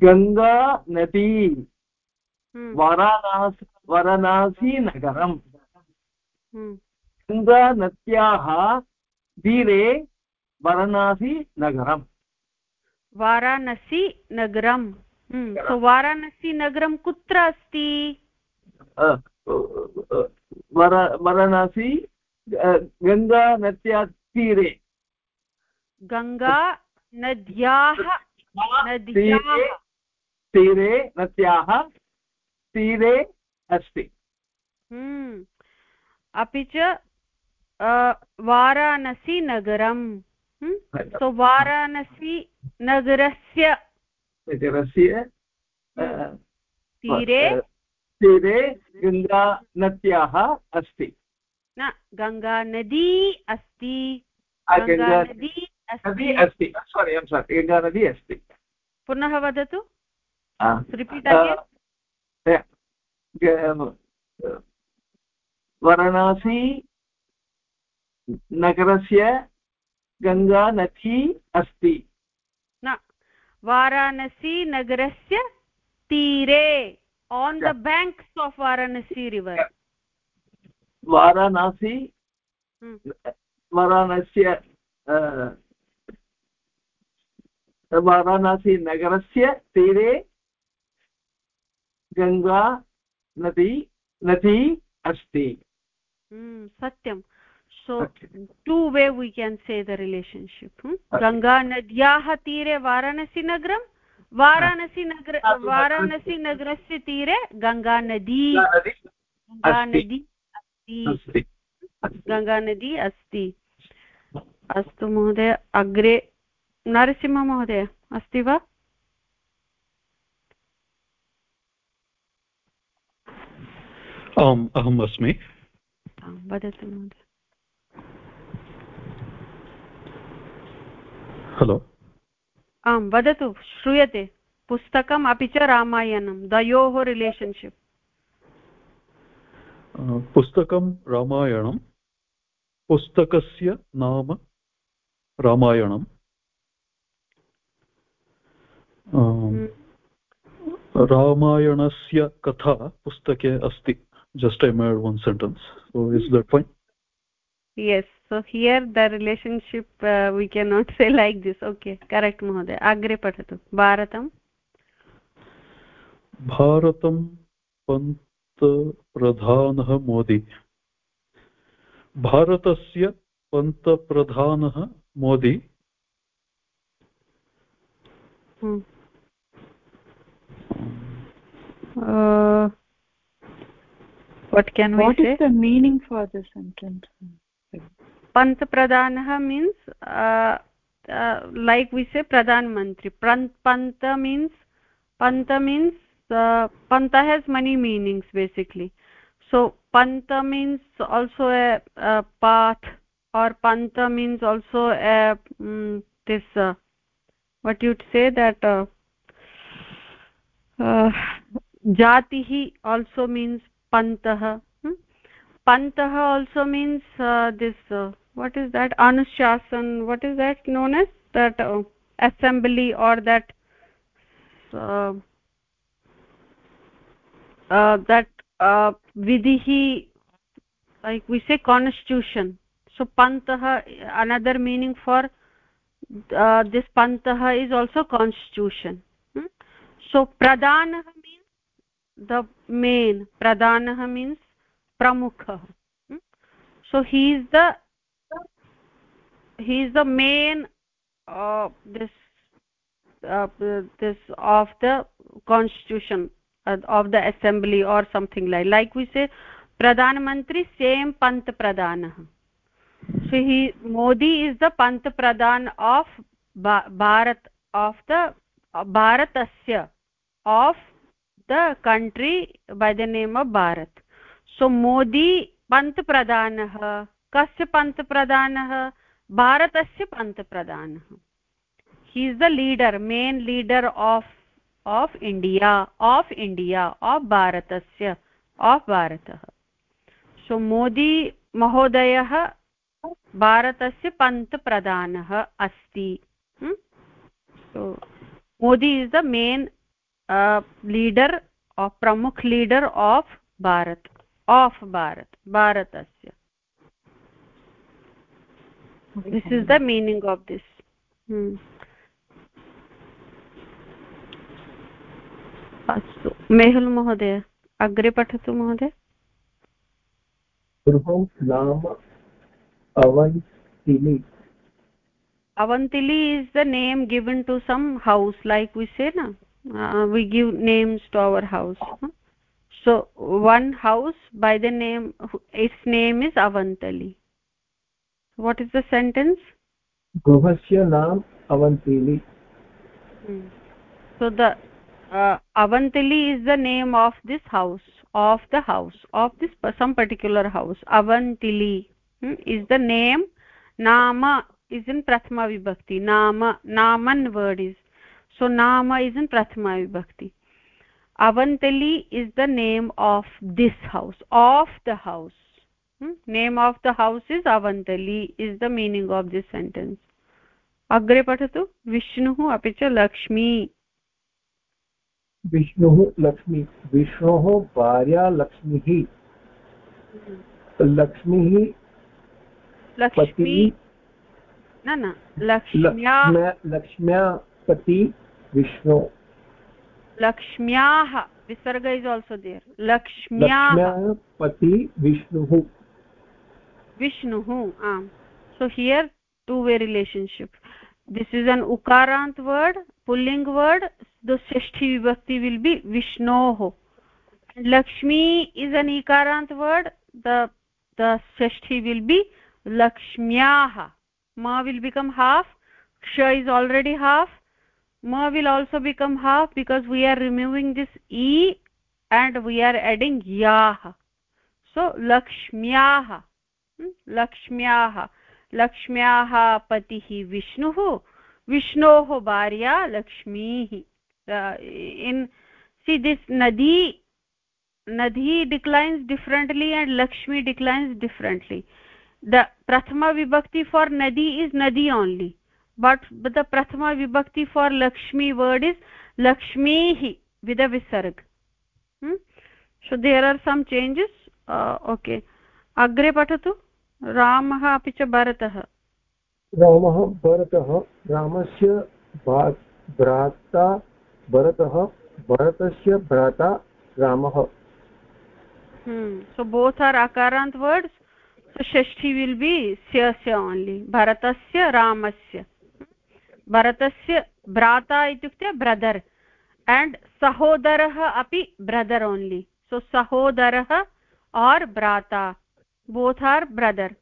[SPEAKER 2] गङ्गा नदी
[SPEAKER 1] हम्म। वरानास
[SPEAKER 2] वरणासी नगरम् गङ्गा नद्याः धीरे वाराणसी नगरं
[SPEAKER 1] सो हम्म, तो वाराणसी नगरं कुत्र अस्ति
[SPEAKER 2] वाराणसी गङ्गानद्या तीरे
[SPEAKER 1] गङ्गानद्याः
[SPEAKER 2] तीरे नद्याः तीरे अस्ति
[SPEAKER 1] हम्म, अपि च वाराणसी नगरं सो हम्म, अच्छा। वाराणसी नगरस्य
[SPEAKER 2] रस्य
[SPEAKER 1] हाँ। तीरे
[SPEAKER 2] तीरे गङ्गानद्याः अस्ति
[SPEAKER 1] न गङ्गानदी अस्ति नदी अस्ति सोरि एम्
[SPEAKER 2] सारि गङ्गानदी अस्ति
[SPEAKER 1] पुनः वदतु
[SPEAKER 2] वाराणसी नगरस्य गङ्गानदी अस्ति
[SPEAKER 1] वाराणसीनगरस्य तीरे on the banks of Varanasi hmm. River
[SPEAKER 2] Varanasi वाराणस्य वाराणसीनगरस्य तीरे गङ्गा नदी नदी अस्ति
[SPEAKER 1] hmm, सत्यं so okay. two way we can say the relationship hmm? okay. ganga nadyah tire varanasi nagram Varanasi नगर वाराणसी नगरस्य तीरे गङ्गानदी गङ्गानदी अस्ति गङ्गानदी अस्तु महोदय अग्रे नरसिंहमहोदय अस्ति वा
[SPEAKER 3] आम् अहम् अस्मि
[SPEAKER 1] वदतु महोदय हलो आं वदतु श्रूयते पुस्तकम् अपि च रामायणं द्वयोः रिलेशन्शिप्
[SPEAKER 3] uh, पुस्तकं रामायणं पुस्तकस्य नाम रामायणं हम्म। रामायणस्य कथा पुस्तके अस्ति just I made one sentence is that fine
[SPEAKER 1] yes so here the relationship uh, we cannot say like this okay correct mohoday agre
[SPEAKER 3] pathatu bharatam भारतं पन्तप्रधानः मोदी भारतस्य पन्तप्रधानः Modi
[SPEAKER 1] what can we what say what is the meaning for this sentence pant pradhan means like we say pradhanmantri pant means pant means pant has many meanings basically so pant means also a path और pant means also a this what you'd say that jati also means pant pant also means this what is that anushasan what is that known as that uh, assembly or that uh, uh, that uh, vidhi like we say constitution so pantah another meaning for uh, this pantah is also constitution hmm? so pradanah means the main pradanah means pramukha. hmm? so he is the he is the main uh, this uh, this of the constitution uh, of the assembly or something like like we say pradhan mantri same pant pradhan so he modi is the pant pradhan of bharat of the uh, bharatasya of the country by the name of bharat so modi pant pradhan kasya pant pradhan भारतस्य पन्तप्रधानः he is the leader main leader of of India of India of भारतस्य of भारतः so Modi महोदयः भारतस्य पन्तप्रधानः अस्ति hmm? Modi is the main leader pramukh leader of Bharat of Bharat भारतस्य this is the meaning of this hmm. अस्तु मेहुल् महोदय अग्रे पठतु महोदय
[SPEAKER 2] गृहौ नाम
[SPEAKER 1] is the name given to some house like we say न we give names to our house so one house by the name it's name is Avantali what is the sentence
[SPEAKER 2] guhasya naam avantili
[SPEAKER 1] hmm. so the uh, avantili is the name of this house of the house of this some particular house avantili hmm, is the name nama is in prathama vibhakti nama naman word is so nama is in prathama vibhakti avantili is the name of this house of the house name of the house is Avantali is the meaning of this sentence अग्रे पठतु विष्णुः अपि च लक्ष्मी
[SPEAKER 2] विष्णुः लक्ष्मी विष्णोः भार्या लक्ष्मीः लक्ष्मीः
[SPEAKER 1] लक्ष्मी न न
[SPEAKER 2] लक्ष्म्या पति विष्णो
[SPEAKER 1] लक्ष्म्याः विसर्ग इस् आल्सो देयर् लक्ष्म्या
[SPEAKER 2] पति विष्णुः
[SPEAKER 1] विष्णुः आम् so here two way relationship this is an ukarant word pulling word the षष्ठी विभक्ति विल् बि विष्णोः Lakshmi is an ikarant word the the shashthi will be म विल बिकम हाफ क्ष इज ऑलरेडी हाफ म will also become half because we are removing this E and we are adding या so लक्ष्म्याः लक्ष्म्याः लक्ष्म्याः पतिः विष्णुः विष्णोः भार्या लक्ष्मीः इन् सि this nadi nadi declines differently and Lakshmi declines differently the Prathama vibhakti for nadi is nadi only but the Prathama vibhakti for Lakshmi word is लक्ष्मीः with visarg so there are some changes okay अग्रे पठतु रामः अपि च भरतः
[SPEAKER 2] रामः भरतः रामस्य भ्राता भरतः भरतस्य भ्राता रामः
[SPEAKER 1] so both are akarant words shashthi will be स्यस्य ओन्लि भरतस्य रामस्य भरतस्य भ्राता इत्युक्ते ब्रदर् एण्ड् सहोदरः अपि ब्रदर् ओन्लि सो सहोदरः or bhrata both are brother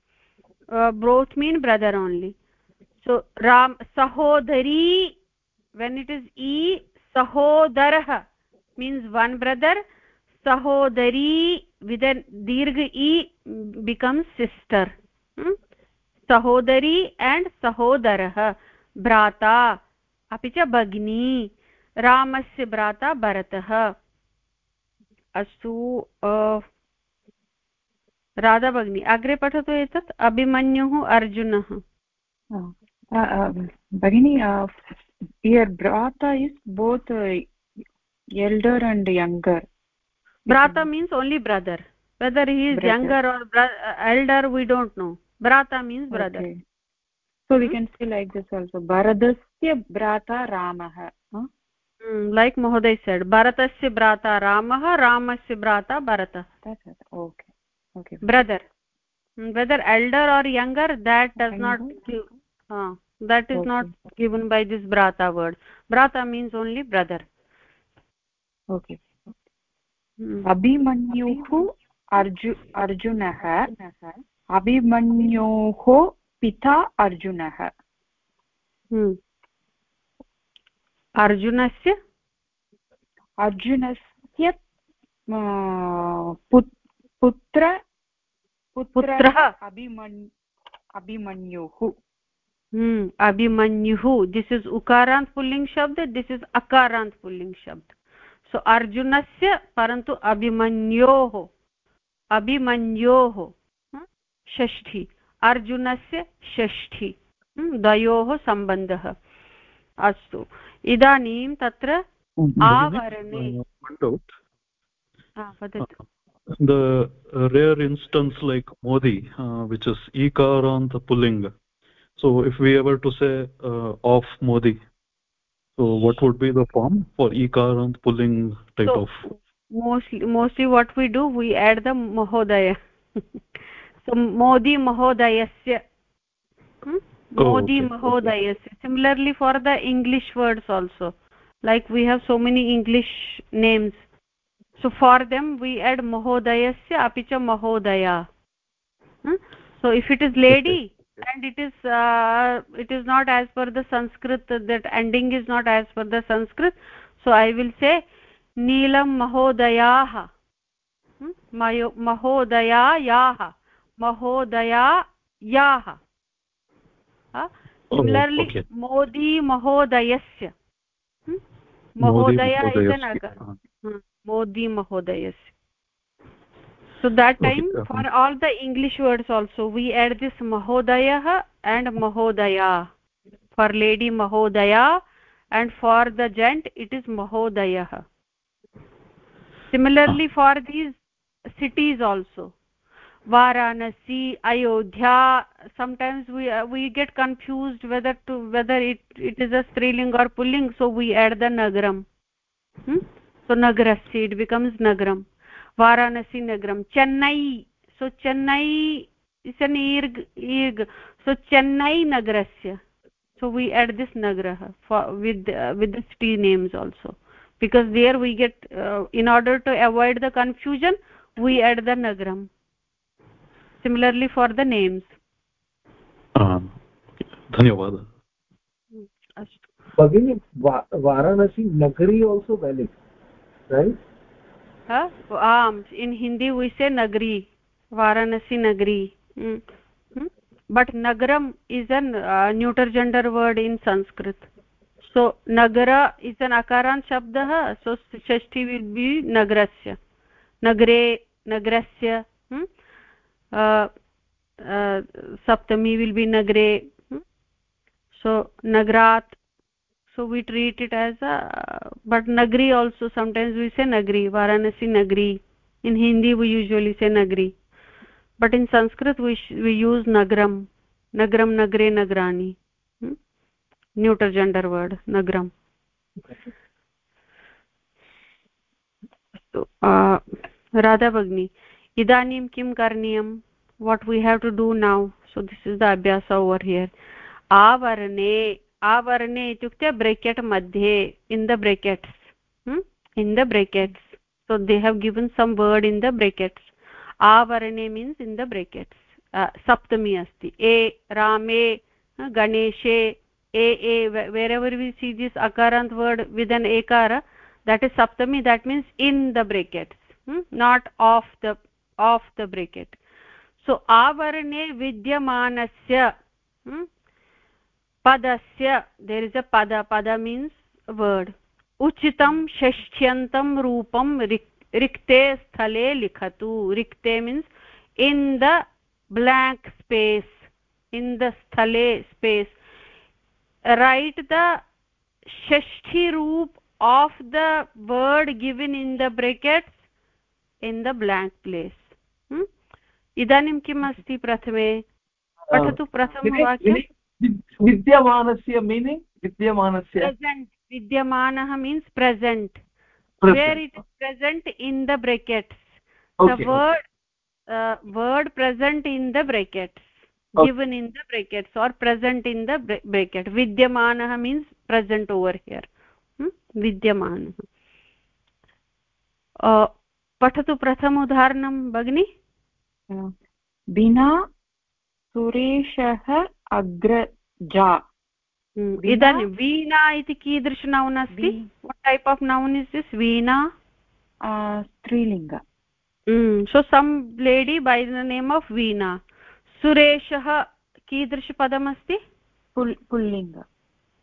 [SPEAKER 1] uh, both mean brother only so ram sahodari when it is e sahodarah means one brother sahodari with a dirgha e becomes sister hmm? sahodari and sahodarah brata अपि च भगिनी रामस्य भ्राता भरतः अस्तु राधा भगिनी अग्रे पठतु एतत् अभिमन्युः अर्जुनः भगिनी यर् bhrata is both elder and younger bhrata means only brother whether he is younger or elder we don't know bhrata means brother so we can see like this also भरतस्य भ्राता रामः लैक् महोदय सेड् भरतस्य भ्राता रामः रामस्य भ्राता भरतः okay okay brother whether elder or younger that does not give uh, that is okay. not given by this brata word brata means only brother okay अभिमन्युः अर्जु अर्जुनः अभिमन्योः पिता अर्जुनः अर्जुनस्य अर्जुनस्य पुत्र पुत्रः अभिमन् अभिमन्युः हम्म, अभिमन्युः दिस् इस् उकारान्त् पुल्लिङ्ग् शब्द दिस् इस् अकारान्त् पुल्लिङ्ग् शब्द सो अर्जुनस्य परन्तु अभिमन्योः अभिमन्योः हम्म, षष्ठी अर्जुनस्य षष्ठी हम्म, द्वयोः सम्बन्धः अस्तु इदानीं तत्र आवरणे वदतु
[SPEAKER 3] the rare instance like modi uh, which is ikar on the pulling so if we ever to say uh, of modi so what would be the form for ikar on pulling type so, of
[SPEAKER 1] mostly mostly what we do we add the mahodaya so modi mahodayasya hmm? oh, modi okay. mahodayasya similarly for the english words also like we have so many english names so for them we add mahodayasya api cha mahodaya hmm? so if it is lady okay. and it is uh, it is not as per the sanskrit that ending is not as per the sanskrit so i will say neelam mahodayah hmm? mahodayayah mahodayayah uh, similarly okay. modi mahodayasya hmm? mahodaya is an modi mahodayas so that time okay. for all the english words also we add this mahodayah and mahodaya for lady mahodaya and for the gent it is mahodayah similarly for these cities also varanasi ayodhya sometimes we uh, we get confused whether to whether it it is a striling or pulling so we add the nagaram hmm? So say it becomes नगरं Varanasi nagar Chennai so Chennai is an ईर्ग् ईर्ग् so Chennai नगरस्य so we add this नगरः with with the city names also because we get in order to avoid the confusion we add the नगरम् similarly for the names dhanyawad uh,
[SPEAKER 2] bagini varanasi nagari also right
[SPEAKER 1] ha um in hindi we say nagri varanasi nagri mm. Mm. but nagaram is an uh, neuter gender word in sanskrit so nagara is an akaran shabdah so shashti will be nagrasya nagre nagrasya hmm? uh, uh, saptami will be nagre so nagrat so we treat it as a but nagri also sometimes we say nagri varanasi nagri in hindi we usually say nagri but in sanskrit we we use nagram nagram nagre nagrani hmm? neuter gender word nagram so uh, radha bagni idanim kim karniyam what we have to do now so this is the abhyasa over here avarne आवर्णे इत्युक्ते bracket मध्ये in the brackets in the brackets so they have given some word in the brackets आवर्णे means in the brackets सप्तमी अस्ति ए रामे गणेशे ए ए wherever we see this अकारान्त् word with an एकार that is Saptami that means in the brackets not of the of the bracket so आवर्णे विद्यमानस्य पदस्य there is a pada pada means word उचितं षष्ठ्यन्तं रूपं रिक्ते स्थले लिखतु रिक्ते means in the blank space in the स्थले space write the shashthi roop of the word given in the brackets in the blank place इदानीं किम् अस्ति प्रथमे पठतु प्रथमवाक्यं विद्यमानस्य मीनिङ्ग्
[SPEAKER 2] विद्यमानस्य
[SPEAKER 1] विद्यमानः means present where it is present in the brackets the okay. word uh, word present in the brackets okay. given in the brackets or present in the bra bracket vidyamanah means present over here hmm? vidyamanah uh, पठतु प्रथम उदाहरणं भगिनि बिना सुरेशः अग्रजा हम्म, इदानीं वीणा इति कीदृश noun अस्ति type of noun is this Veena स्त्रीलिङ्ग so some lady by the name of Veena सुरेशः कीदृशपदमस्ति पुल्लिङ्ग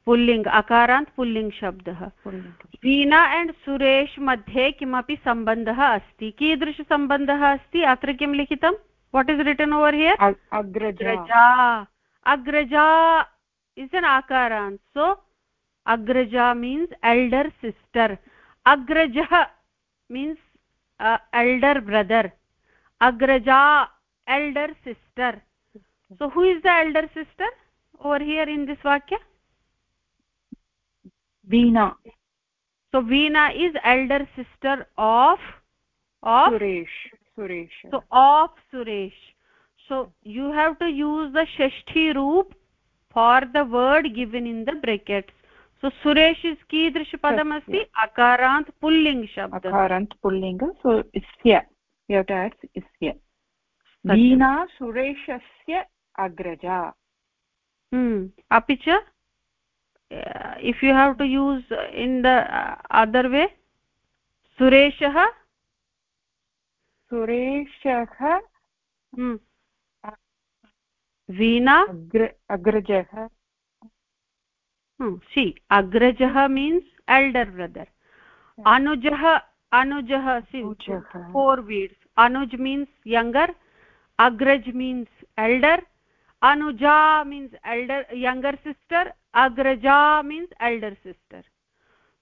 [SPEAKER 1] पुल्लिङ्ग अकारान्त् पुल्लिङ्ग शब्दः वीणा एण्ड् सुरेश मध्ये किमपि सम्बन्धः अस्ति कीदृशसम्बन्धः अस्ति अत्र किं लिखितं what is written over here अग्रजा agraja is an akaran so agraja means elder sister agraja means uh, elder brother agraja elder sister so who is the elder sister over here in this vakya veena so veena is elder sister of of suresh suresh so of suresh so you have to use the shashti roop for the word given in the brackets so suresh is kidrish padam asti akarant pulling shabd akarant pulling so isya you have to add isya hmm apicha uh, if you have to use in the uh, other way sureshah sureshah hmm Veena अग्रजः हाँ, सि अग्रजः means elder brother अनुजः अनुजः see four words anuj means younger agraj means elder anuja means elder younger sister agraja means elder sister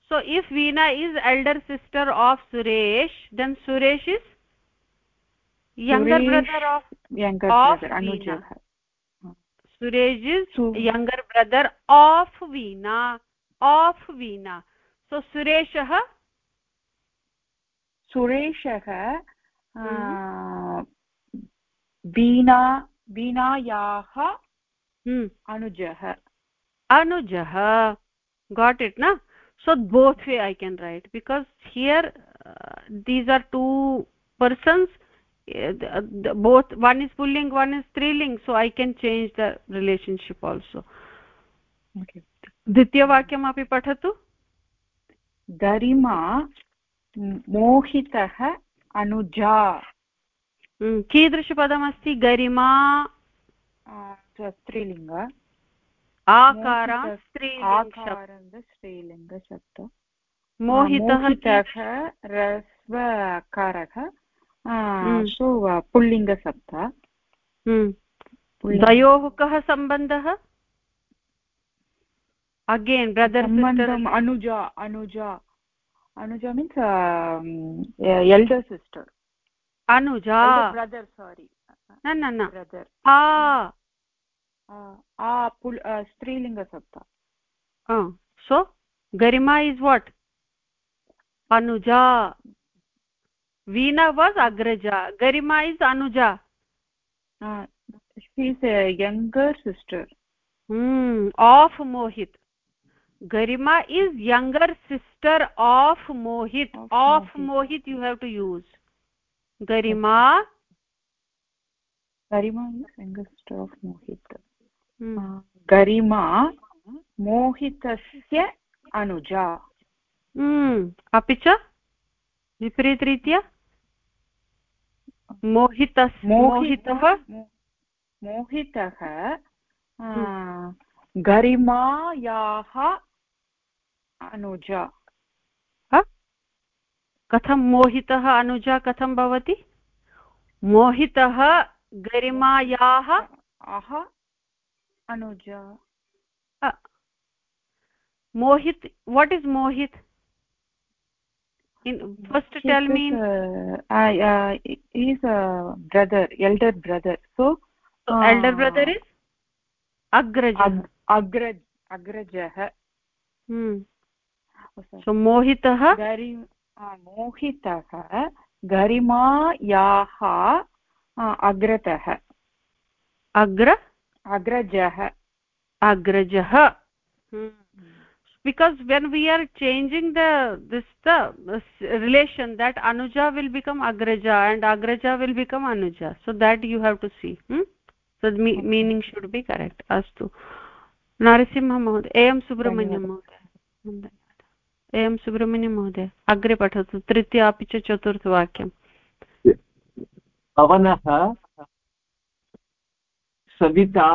[SPEAKER 1] so if Veena is elder sister of Suresh then Suresh is younger brother of suresh is younger brother of veena of veena so sureshah सुरेशः बीना बीनायाः अनुजः अनुजः got it na so both way i can write because here uh, these are two persons both one is pulling one is striling so i can change the relationship also okay द्वितीयवाक्यमपि पठतु गरिमा मोहितः अनुजा कीदृशपदमस्ति गरिमा स्त्रीलिङ्ग आकार स्त्रीलिङ्गशब्द मोहितः रस्वकारः सो पुल्लिङ्गसप्त द्वयोः कः सम्बन्धः again brother anuja Anuja anuja means elder sister anuja brother sorry न न न brother स्त्रीलिङ्गसप्त so Garima is what anuja veena was agraja garima is anuja ah uh, she is a younger sister hmm of mohit garima is younger sister of mohit of, of mohit. mohit you have to use garima garima is younger sister of mohit hmm. uh, Garima मोहितस्य अनुजा अपि च विपरीतरीत्या मोहितः मोहितः गरिमायाः अनुजा कथं मोहितः अनुजा कथं भवति मोहितः गरिमायाः अह अनुजा Mohit what is Mohit in first She's tell me uh, I, uh, is a brother elder brother so, so uh, elder brother is agraj ag, agraj agrajah hmm so mohitah gari mohitah garima agratah agra agrajah agrajah hmm because when we are changing the this the relation that anuja will become agraja and agraja will become anuja so that you have to see hmm? so the me okay. meaning should be correct astu narasimha mohoday am subramanyam mohoday एवं सुब्रह्मण्यमहोदय अग्रे पठतु तृतीय अपि च चतुर्थवाक्यं पवनः सविता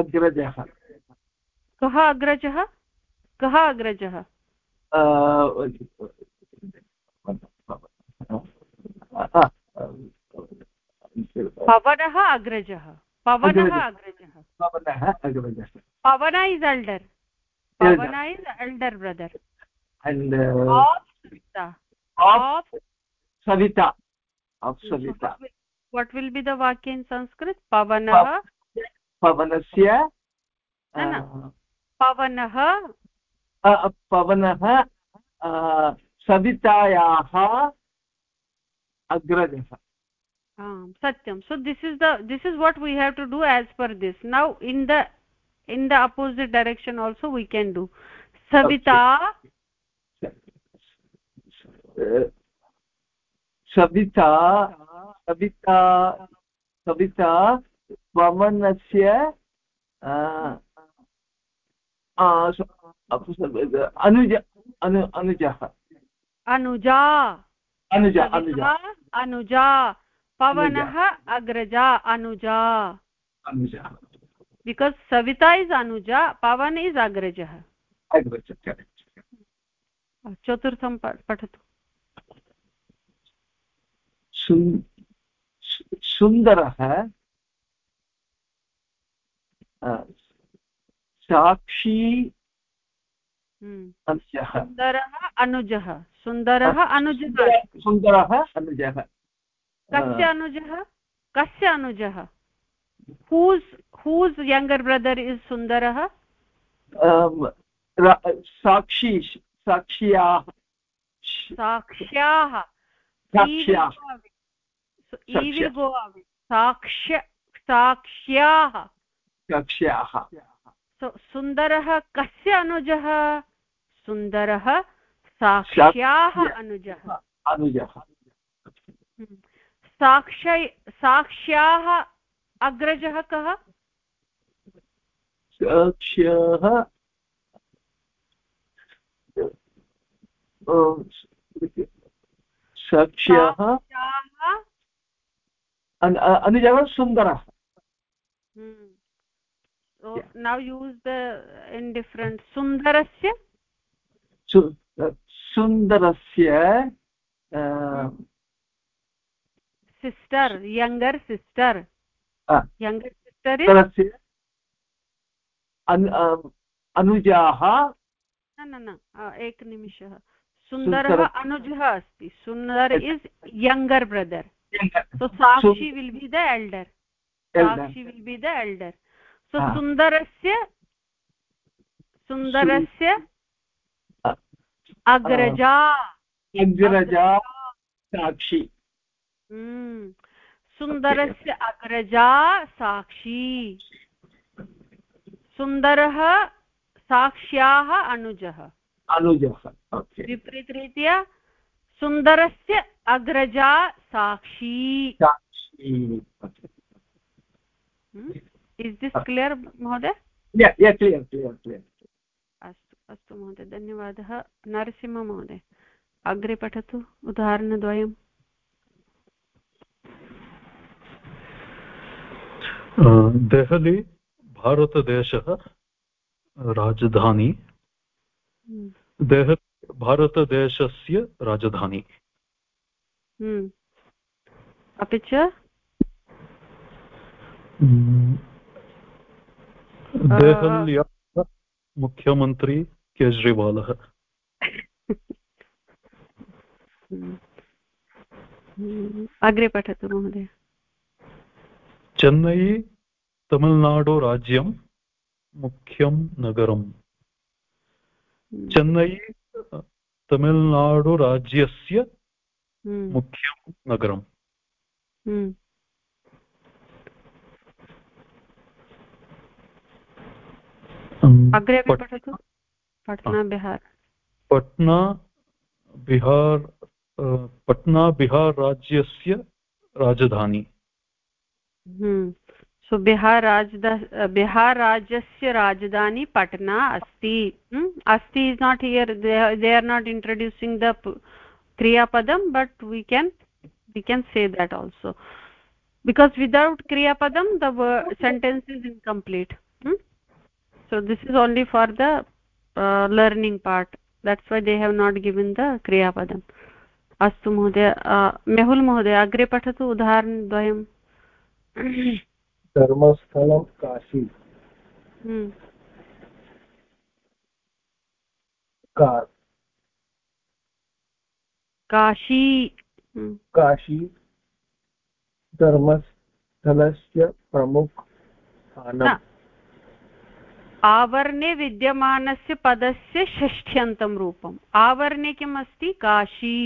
[SPEAKER 1] अग्रजः कः अग्रजः कः अग्रजः पवनः अग्रजः पवनः अग्रजः पवन is elder Pawan is elder brother what will be the वाक्य इन् संस्कृत पवनः
[SPEAKER 2] पवनस्य पवनः पवनः सवितायाः अग्रजः
[SPEAKER 1] satyam so this is the this is what we have to do as per this now in the in the opposite direction also we can do savita
[SPEAKER 2] savita savita savita pavanasya अनुज अनुजः अनुजा अनुजा अनुजा
[SPEAKER 1] अनुजा पवनः अग्रजा Anuja Anuja because Savita is Anuja Pawan is अग्रजः चतुर्थं पठतु
[SPEAKER 2] सुन्दरः साक्षी सुन्दरः
[SPEAKER 1] हम्म। अनुजः सुन्दरः अनुजः
[SPEAKER 2] सुन्दरः अनुजः
[SPEAKER 1] कस्य अनुजः कस्य अनुजः whose whose younger brother is सुन्दरः
[SPEAKER 2] साक्षी साक्ष्याः
[SPEAKER 1] साक्ष्याः
[SPEAKER 2] साक्ष्याः
[SPEAKER 1] तो सुन्दरः कस्य अनुजः सुन्दरः साक्ष्याः अनुजः अनुजः हम्म। साक्ष्य साक्ष्याः अग्रजः कः
[SPEAKER 2] साक्ष्याः साक्ष्याः अनुजः सुन्दरः
[SPEAKER 1] हम्म। so yeah. now use the indifferent sundarasya
[SPEAKER 2] so uh, sundarasya uh, hmm.
[SPEAKER 1] sister younger sister uh, younger sister
[SPEAKER 2] is अनुजाः
[SPEAKER 1] न न न एक anujah सुन्दरः is अस्ति Sundar is younger brother so Sakshi will be the elder. Sakshi will be the elder. So सुन्दरस्य सुन्दरस्य अग्रजा
[SPEAKER 2] अग्रजा साक्षी
[SPEAKER 1] हम्म। सुन्दरस्य अग्रजा साक्षी सुन्दरः साक्ष्याः अनुजः अनुजः विपरीतरीत्या सुन्दरस्य अग्रजा साक्षी इस् दिस् क्लियर् महोदय अस्तु अस्तु महोदय धन्यवादः नरसिंह महोदय अग्रे पठतु उदाहरणद्वयम्
[SPEAKER 3] देहली भारतदेशः राजधानी हम्म। देहली भारतदेशस्य राजधानी हम्म। अपि च हम्म। Uh, देहल्याः मुख्यमन्त्री केज्रीवालः
[SPEAKER 1] अग्रे पठतु महोदय
[SPEAKER 3] चेन्नै तमिल्नाडुराज्यं मुख्यं नगरम् हम्म। चेन्नै तमिल्नाडुराज्यस्य हम्म। मुख्यं नगरम्
[SPEAKER 1] हम्म। अग्रे पठतु पटना बिहार
[SPEAKER 3] पटना बिहार पटना बिहार राज्यस्य राजधानी
[SPEAKER 1] हम्म, सो बिहार राजधा बिहार राज्यस्य राजधानी पटना अस्ति हम्म, अस्ति is not here they are not introducing the क्रियापदं but we can we can say that also because without क्रियापदं the sentence is incomplete so this is only for the uh, learning part that's why they have not given the kriya padam astu mohode mehul अस्तु महोदय मेहुल् महोदय अग्रे पठतु उदाहरणद्वयं
[SPEAKER 2] धर्मस्थलं काशी कार kashi Kashi धर्मस्थलस्य प्रमुख
[SPEAKER 1] स्थानम् आवर्णे विद्यमानस्य पदस्य षष्ठ्यन्तं रूपम् आवर्णे किम् अस्ति काशी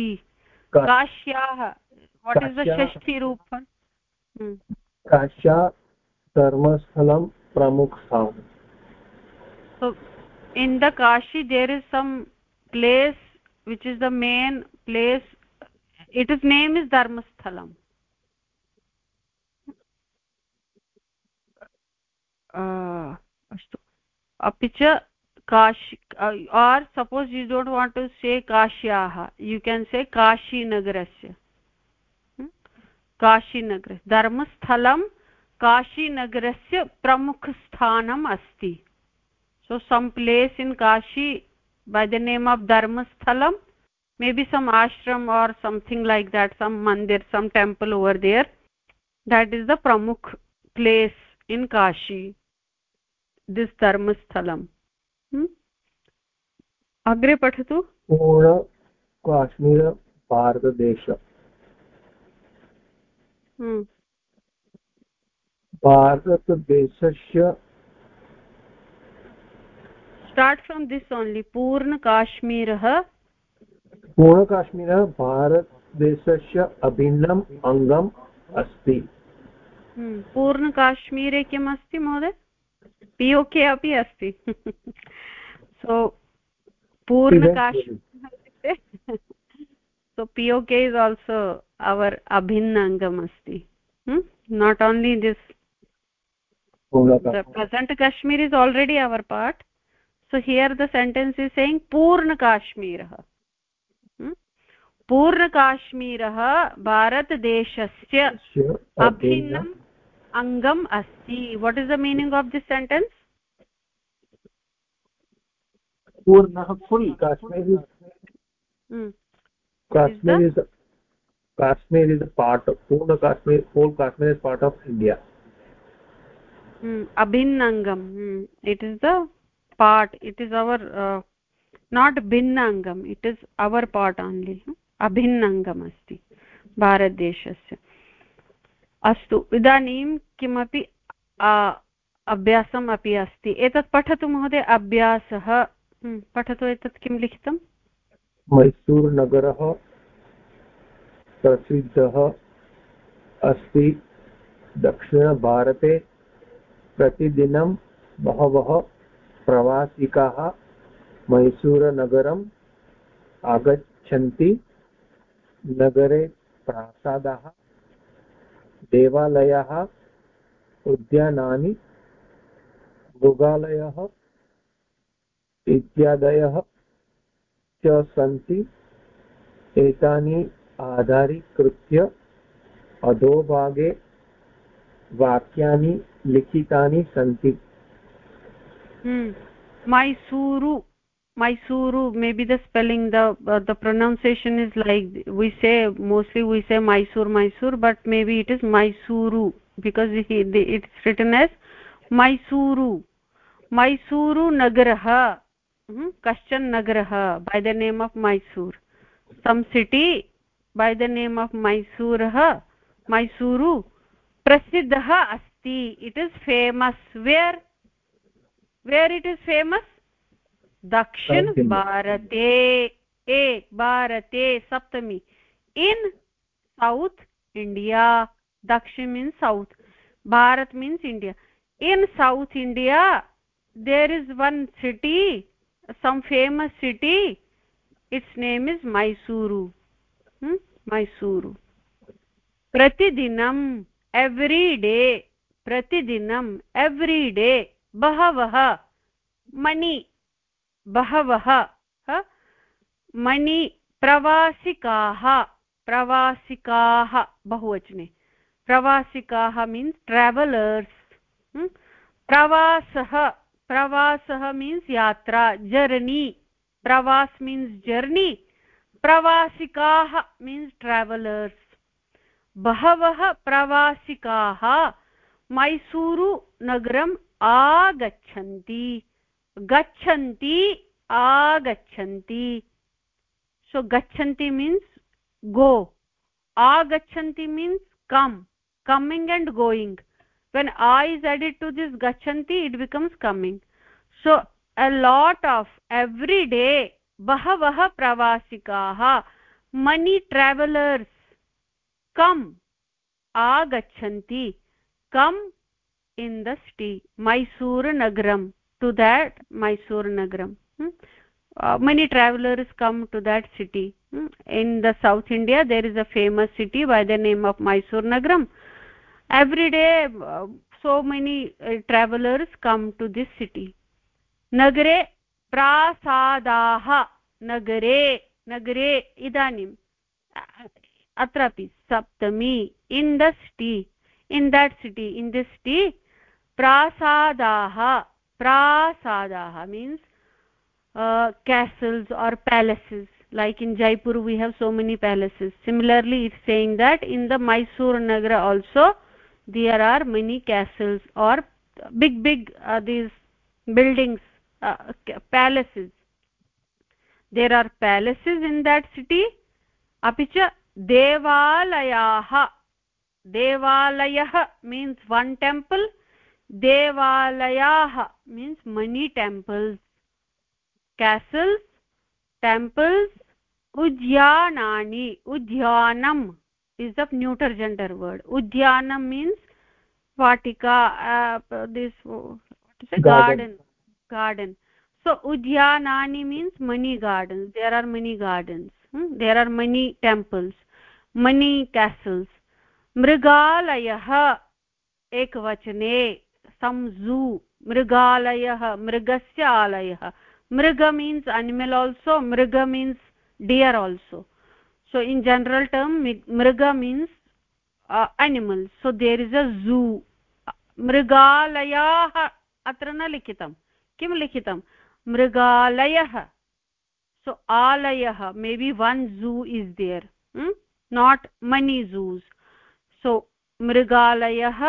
[SPEAKER 1] काश्याः वाट् इस् द षष्ठी रूपम् हम्म।
[SPEAKER 2] काश्या धर्मस्थलं प्रमुखस्थानम्
[SPEAKER 1] in the Kashi there is some place which is the main place it is name is धर्मस्थलम् uh अपि च Kashi or suppose you don't want to say काश्याः यु केन् से काशीनगरस्य काशीनगर धर्मस्थलं काशीनगरस्य प्रमुखस्थानम् अस्ति so some place in kashi by the name of dharmasthalam maybe some ashram or something like that some mandir some temple over there that is the pramukh place in kashi this धर्मस्थलम् hmm? अग्रे पठतु
[SPEAKER 2] कोण काश्मीर भारतदेश hmm. भारतदेशस्य
[SPEAKER 1] start from this only पूर्णकाश्मीरः
[SPEAKER 2] पूर्णकाश्मीरः भारतदेशस्य अभिन्नम् अङ्गम् अस्ति
[SPEAKER 1] hmm. पूर्णकाश्मीरे किम् अस्ति महोदय पि ओ के अपि अस्ति सो पूर्णकाश इत्युक्ते so P O K is also our अभिन्न अङ्गम् अस्ति not only this present Kashmir is already our part so here the sentence is saying पूर्णकाश्मीरः पूर्णकाश्मीरः भारतदेशस्य
[SPEAKER 2] अभिन्नम्
[SPEAKER 1] अङ्गम् अस्ति what is the meaning of this sentence
[SPEAKER 2] पूर्णः full Kashmir Kashmir is Kashmir is part पूर्ण Kashmir full Kashmir is part of India
[SPEAKER 1] अभिन्नाङ्गम् it is the part it is our not भिन्नाङ्गम् it is our part only अभिन्नाङ्गम् अस्ति भारतदेशस्य अस्तु इदानीं किमपि अभ्यासम् अपि अस्ति एतत् पठतु महोदय अभ्यासः पठतु एतत् किं लिखितं
[SPEAKER 2] मैसूरुनगरः प्रसिद्धः अस्ति दक्षिणभारते प्रतिदिनं बहवः प्रवासिकाः मैसूरुनगरम् आगच्छन्ति नगरे प्रासादाः देवालयाः उद्यानानि मृगालयः इत्यादयः च सन्ति एतानि आधारीकृत्य अधोभागे वाक्यानि लिखितानि सन्ति
[SPEAKER 1] हम्म, Mysuru mysuru maybe the spelling the uh, the pronunciation is like we say mostly we say mysore mysore but maybe it is mysuru because he, the, it's written as mysuru mysuru nagarah hmm? kashchan nagarah by the name of mysore some city by the name of mysurah mysuru prasiddha asti it is famous where where it is famous दक्षिण भारते ए भारत सप्तमी in south India दक्षिण means south Bharat means India in south India there is one city some famous city it's name is Mysuru Mysuru प्रतिदिनम् every day प्रतिदिनम् every day बहवः many बहवः मणि प्रवासिकाः प्रवासिकाः बहुवचने प्रवासिकाः means travellers प्रवासः प्रवासः मीन्स् यात्रा जर्नी प्रवास मीन्स् जर्नी प्रवासिकाः मीन्स् ट्रावेलर्स् बहवः प्रवासिकाः मैसूरुनगरम् आगच्छन्ति gachanti agachanti so gachanti means go agachanti means come coming and going when a is added to this gachanti it becomes coming so a lot of every day bahavaha pravasikaah many travelers come agachanti come in the city mysuru nagaram to that mysore nagaram hmm? uh, many travelers come to that city hmm? in the south india there is a famous city by the name of mysore nagaram every day uh, so many uh, travelers come to this city nagare Prasadaha, nagare nagare idanim uh, atrapi saptami in the city in that city in this city prasadaha means uh, castles or palaces like in jaipur we have so many palaces similarly it's saying that in the mysore nagara also there are many castles or big big uh, these buildings uh, palaces there are palaces in that city api cha devalayah devalayah means one temple devalayah means many temples castles temples udyanani udyanam is the neuter gender word udyanam means vatika uh, this what is it garden garden, garden. so udyanani means many gardens there are many gardens hmm? there are many temples many castles मृगालयः एकवचने सम् जू मृगालयः मृगस्य आलयः मृग means animal also मृग means deer also so in general term मृग means animal so there is a zoo मृगालयाः अत्र न लिखितं किं लिखितं मृगालयः सो आलयः may be one zoo is there not many zoos so मृगालयः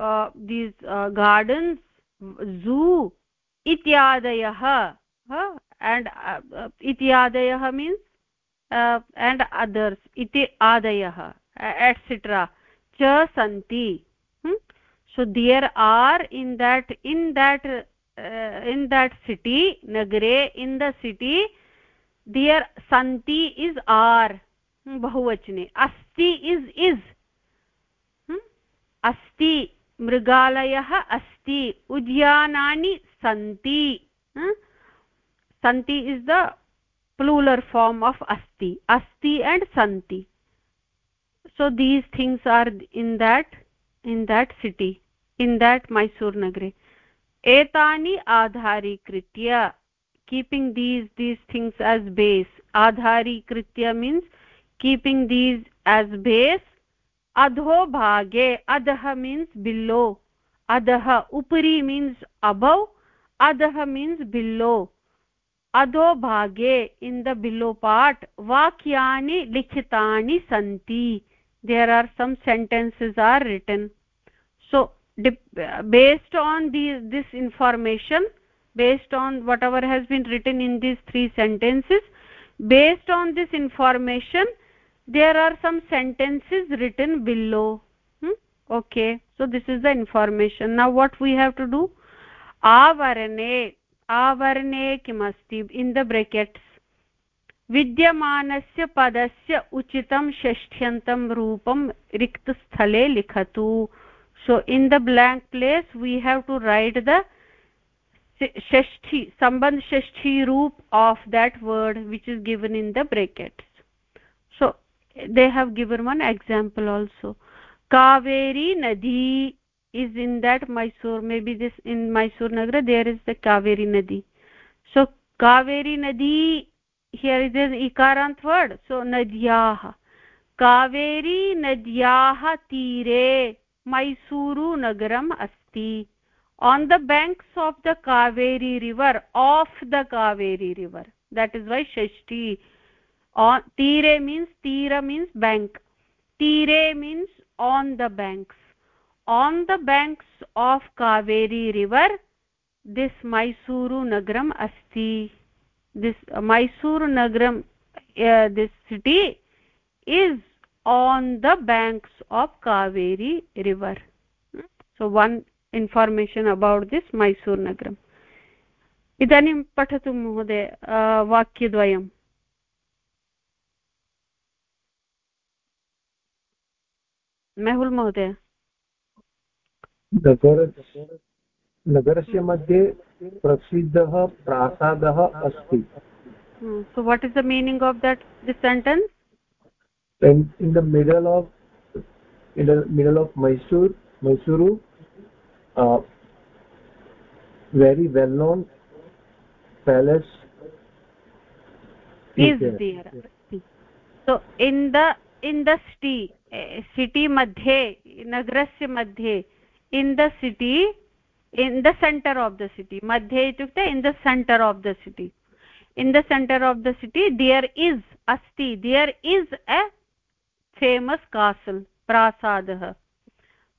[SPEAKER 1] दीस् गार्डन्स् ज़ू इत्यादयः एण्ड् इत्यादयः मीन्स् एण्ड् अदर्स् इति आदयः एट्सेट्रा च सन्ति so there are in that in that in that city नगरे इन् द सिटि दियर् सन्ति is are बहुवचने अस्ति इस् इस् अस्ति मृगालयः अस्ति उद्यानानि सन्ति सन्ति is the plural form of अस्ति अस्ति एण्ड् सन्ति so these things are in that in that city in that Mysore नगरे एतानि आधारीकृत्य keeping these these things as base आधारीकृत्य means keeping these as base अधो भागे अधः मीन्स् बिल्लो अधः उपरि मीन्स् अबौ अधः मीन्स् बिल्लो अधो भागे इन द बिलो पार्ट वाक्या लिखिता see there are some sentences are written so based on the this information based on whatever has been written in these three sentences based on this information there are some sentences written below hmm? okay so this is the information now what we have to do Avarne, avarane kimasti in the brackets विद्यमानस्य पदस्य उचितं षष्ठ्यन्तं रूपं रिक्तस्थले लिखतु so in the blank place we have to write the षष्ठी सम्बन्ध रूप of that word which is given in the bracket they have given one example also kaveri nadi is in that mysore maybe this in mysore Nagar there is the kaveri nadi so kaveri nadi here is an ikarant word so nadyah kaveri nadyah tire mysuru nagaram asti on the banks of the kaveri river off the kaveri river that is why shashti on tire means tira means bank tire means on the banks on the banks of kaveri river this mysuru nagaram asti this uh, mysuru nagaram uh, this city is on the banks of kaveri river so one information about this mysuru nagaram इदानीं पठतु महोदय वाक्यद्वयम् मेहुल् महोदय
[SPEAKER 2] नगरस्य हम्म। मध्ये प्रसिद्धः प्रासादः अस्ति
[SPEAKER 1] so what is the meaning of that this sentence
[SPEAKER 2] in the middle of middle of Mysore Mysuru very well known palace
[SPEAKER 1] so in the in the city eh, city madhye nagrasya madhye in the city in the center of the city madhye itukte in the center of the city in the center of the city there is asti there is a famous castle prasadah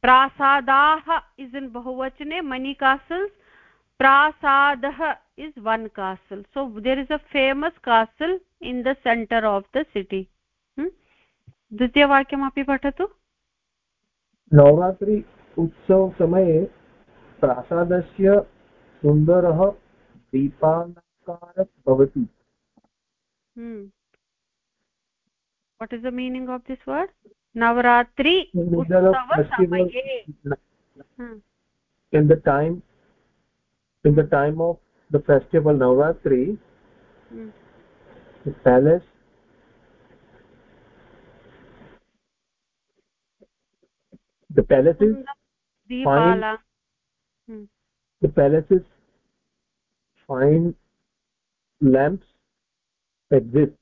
[SPEAKER 1] prasadah is in bahuvachane many castles prasadah is one castle so there is a famous castle in the center of the city द्वितीयवाक्यमपि पठतु
[SPEAKER 2] नवरात्रि उत्सवसमये प्रासादस्य सुन्दरः दीपालङ्कारः भवति
[SPEAKER 1] what is the meaning of this word Navratri in
[SPEAKER 2] the time in the time of the festival Navratri palace hmm. the palaces
[SPEAKER 1] deepala hmm.
[SPEAKER 2] the palaces fine lamps exist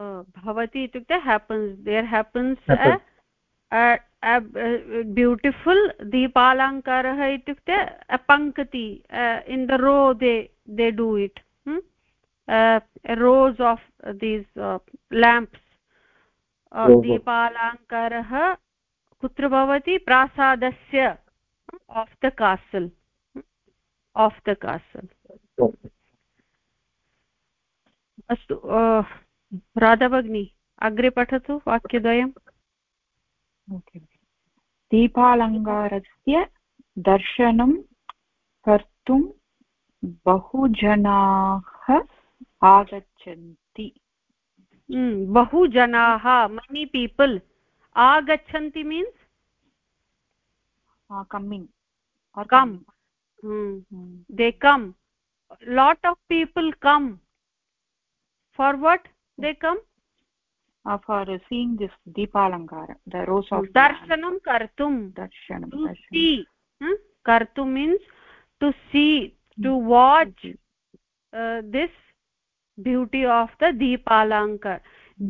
[SPEAKER 1] oh, bhavati itukte happens there happens a a beautiful deepalankarah itukte a pankati uh, in the row they they do it hmm? uh, rows of these uh, lamps दीपालङ्कारः कुत्र भवति प्रासादस्य of the castle of the castle अस्तु राधभगिनी अग्रे पठतु वाक्यद्वयं दीपालङ्कारस्य दर्शनं कर्तुं बहुजनाः आगच्छन्ति हम्म, बहु जनाः मनी पीपल् आगच्छन्ति means come they come lot of people come for what they come for seeing this दीपालङ्कार दर्शनं कर्तुं दर्शनं सी कर्तुं means to see to watch this beauty of the deepalankar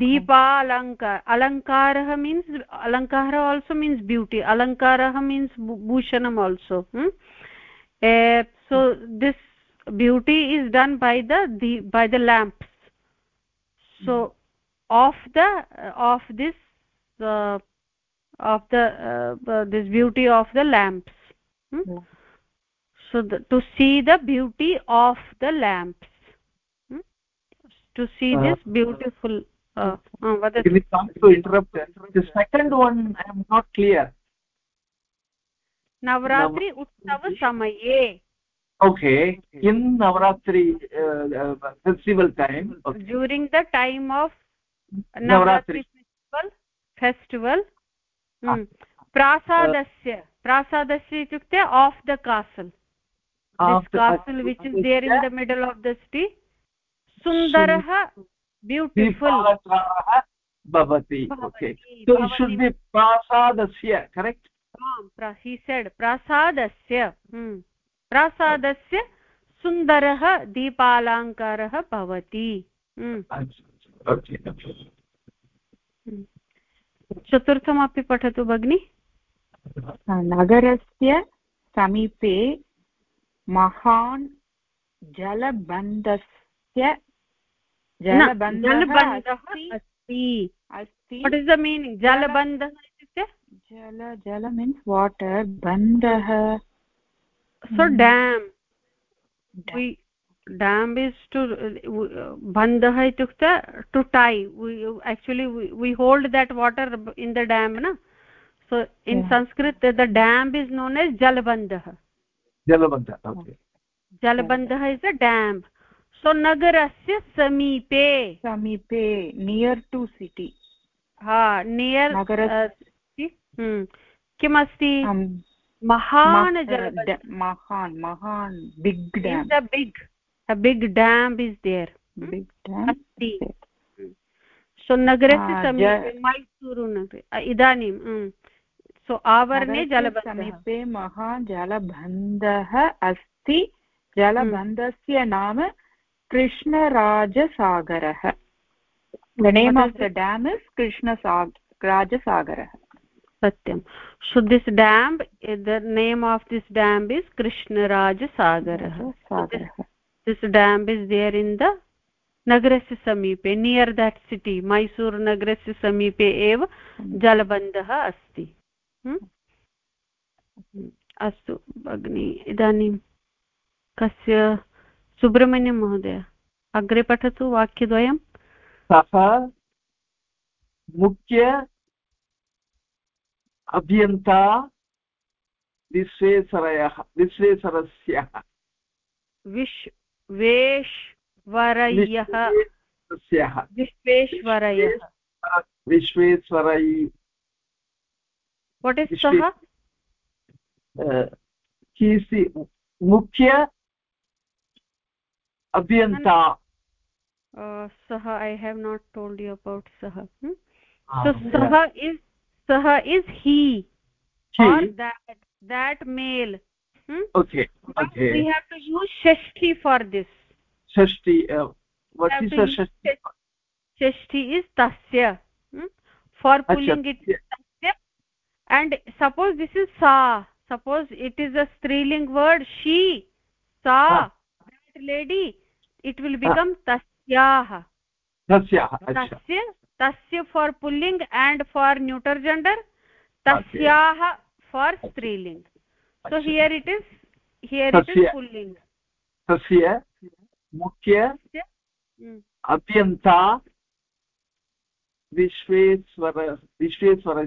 [SPEAKER 1] deepalankar alankarah means alankara also means beauty alankarah means bhushanam also hmm? eh, so this beauty is done by the, by the lamps so hmm. of the of this of the uh, uh, this beauty of the lamps hmm? so to see the beauty of the lamps to see uh, this beautiful uh, uh, it is comes to interrupt the second one i am not clear navratri utsav samaye
[SPEAKER 2] okay in navratri uh, uh, festival time okay.
[SPEAKER 1] during the time of navratri, festival festival hmm. prasadasya prasadasya itukte of the castle this castle which is there in the middle of the city सुन्दरः beautiful
[SPEAKER 2] भवति okay should be
[SPEAKER 1] प्रासादस्य correct he said प्रासादस्य प्रासादस्य सुन्दरः दीपालङ्कारः भवति हम्म। अच्छा, अच्छा, हम्म। चतुर्थमपि पठतु भगिनि नगरस्य समीपे महान् जलबन्धस्य जलबन्धः अस्ति वाट् इस् द मीनिङ्ग् जल जल मीन्स् वाटर् बन्धः so dam dam is to बन्धः इत्युक्ते to tie actually we hold that water in the dam न so in Sanskrit the dam is known as जलबन्धः
[SPEAKER 2] जलबन्धः
[SPEAKER 1] जलबन्धः इस् अ डेम् सो नगरस्य समीपे समीपे नियर् टु सिटि हा नियर् किमस्ति महान् महान् महान् big big big dam is there big dam अस्ति सो नगरस्य समीपे मैसूरुनगरे इदानीं सो आवरणे जलबन्धे महान् जलबन्धः अस्ति जलबन्धस्य नाम कृष्णराजसागरः the name of the dam is कृष्णसाजसागरः सत्यं so this dam the name of this dam is कृष्णराजसागरः this dam is there in the नगरस्य समीपे नियर् देट् सिटि मैसूरुनगरस्य समीपे एव जलबन्धः अस्ति अस्तु भगिनि इदानीं कस्य सुब्रह्मण्यं महोदय अग्रे पठतु वाक्यद्वयं सः
[SPEAKER 2] मुख्य अभियन्ता विश्वेश्वरयः विश्वेश्वरस्य
[SPEAKER 1] विश्वेश्वरयः विश्वेश्वरयः
[SPEAKER 2] विश्वेश्वरै वाट् इस् सः मुख्य abhyanta
[SPEAKER 1] uh, saha i have not told you about saha
[SPEAKER 2] so yeah. saha
[SPEAKER 1] is saha is he, he that male
[SPEAKER 2] okay we have
[SPEAKER 1] to use shashti for this
[SPEAKER 2] shashti uh, what is a
[SPEAKER 1] shashti is tasya hmm? for pulling it and suppose this is sa suppose it is a striling word she sa ah. lady it will become तस्याः
[SPEAKER 2] तस्य
[SPEAKER 1] तस्य for pulling and for neuter gender तस्याः for स्त्रीलिङ्ग् so here it is here it is pulling
[SPEAKER 2] तस्य मुख्य अत्यन्ता विश्वेश्वर विश्वेश्वर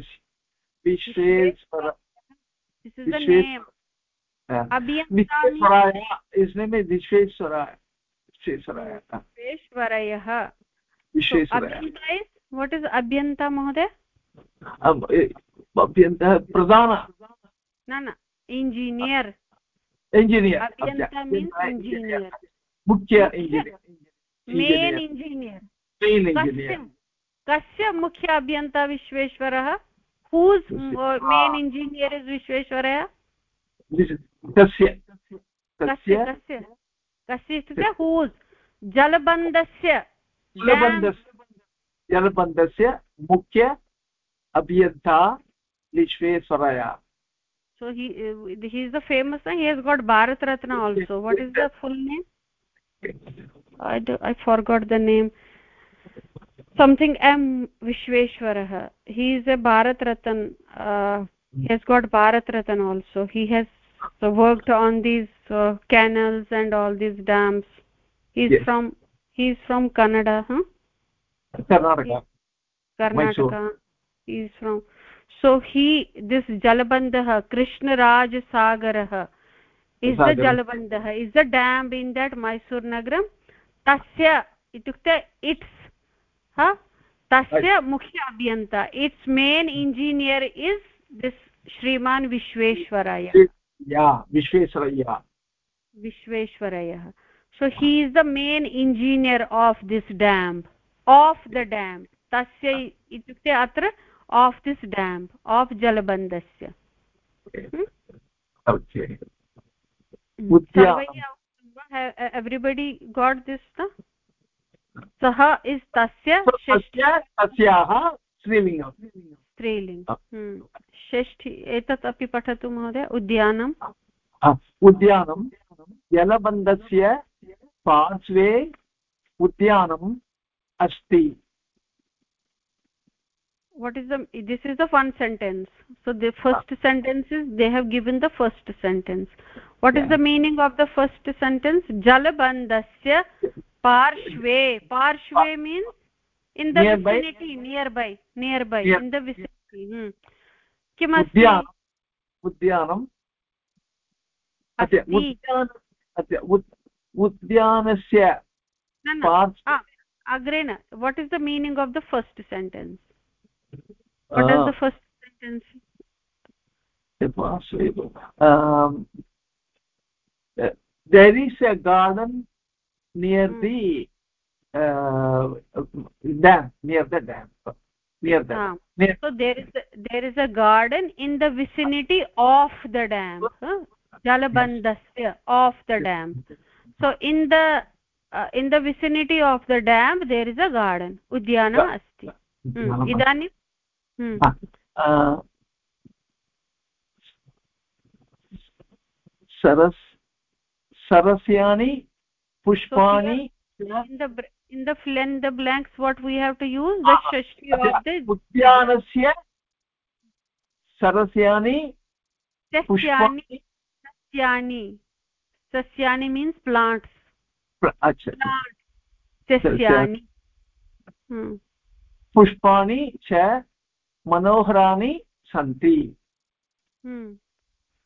[SPEAKER 2] विश्वेश्वर विश्वेश्वर विश्वेश्वराय
[SPEAKER 1] विश्वेश्वरयः what is महोदय प्रधान न न इञ्जिनियर् इञ्जिनियर् इञ्जिनियर्
[SPEAKER 2] मुख्य मेन् इञ्जिनियर्
[SPEAKER 1] कस्य मुख्य अभियन्ता विश्वेश्वरः हूस् मेन् इञ्जिनियर् इस् विश्वेश्वरः
[SPEAKER 2] कस्य कस्य
[SPEAKER 1] कस्य इत्युक्ते हूस् जलबन्धस्य
[SPEAKER 2] जलबन्धस्य मुख्य अभियन्ता Visvesvaraya
[SPEAKER 1] so he is the famous he has got Bharat Ratna also what is the full name I for got the name something m vishweshwarah he is a bharat ratan uh, he has got bharat ratan also he has so worked on these uh, canals and all these dams he's yes. from he's from Canada, huh karnataka karnataka he's from so he this Krishna Raj Sagar is the jalabandhah is the dam in that mysore nagaram. tasya itukte its huh tasya mukhya abhyanta its main engineer is this shriman vishveshwaraya
[SPEAKER 2] या विश्वेश्वरय्या
[SPEAKER 1] विश्वेश्वरयः so he is the main engineer of this dam of the dam तस्य इत्युक्ते अत्र of this dam of जलबन्धस्य everybody got this न सः is तस्य स्त्रीलिङ्ग् षष्ठी एतत् अपि पठतु महोदय उद्यानम्
[SPEAKER 2] उद्यानं जलबन्धस्य पार्श्वे उद्यानम् अस्ति
[SPEAKER 1] what is this is the fun sentence so the first sentence is they have given the first sentence what is the meaning of the first sentence जलबन्धस्य पार्श्वे पार्श्वे means in vicinity near by near by in vicinity किमस्ति उद्यानम्
[SPEAKER 2] उद्यानस्य
[SPEAKER 1] अग्रे न what is the meaning of the first sentence what is the first sentence
[SPEAKER 2] Um, there is a garden near mm. the uh, dam near the dam we have that
[SPEAKER 1] yeah. so there is a, there is a garden in the vicinity of the dam huh? jalabandasya of the dam so in the uh, in the vicinity of the dam there is a garden udyana asti idanim hmm.
[SPEAKER 2] सरस् सरस्यानि पुष्पाणि
[SPEAKER 1] in the fill the blanks what we have to use the shashti of the udyanasya
[SPEAKER 2] sarasyani
[SPEAKER 1] pushpani sasyani sasyani means plants acha sasyani
[SPEAKER 2] पुष्पाणि च मनोहराणि सन्ति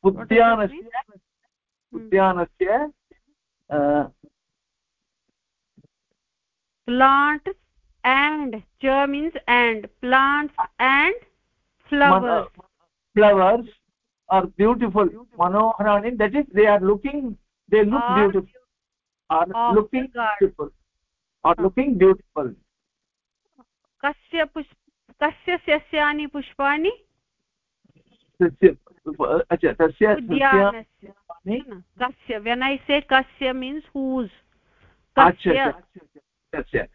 [SPEAKER 2] उद्यानस्य
[SPEAKER 1] उद्यानस्य plants and germ means and plants and flowers
[SPEAKER 2] flowers are beautiful manoharani that is they are looking they look are beautiful are looking beautiful are looking beautiful
[SPEAKER 1] Kasya पुष्प कस्य सस्यानि पुष्पाणि
[SPEAKER 2] Kasya. तस्य
[SPEAKER 1] कस्य when I से कस्य means
[SPEAKER 2] तस्य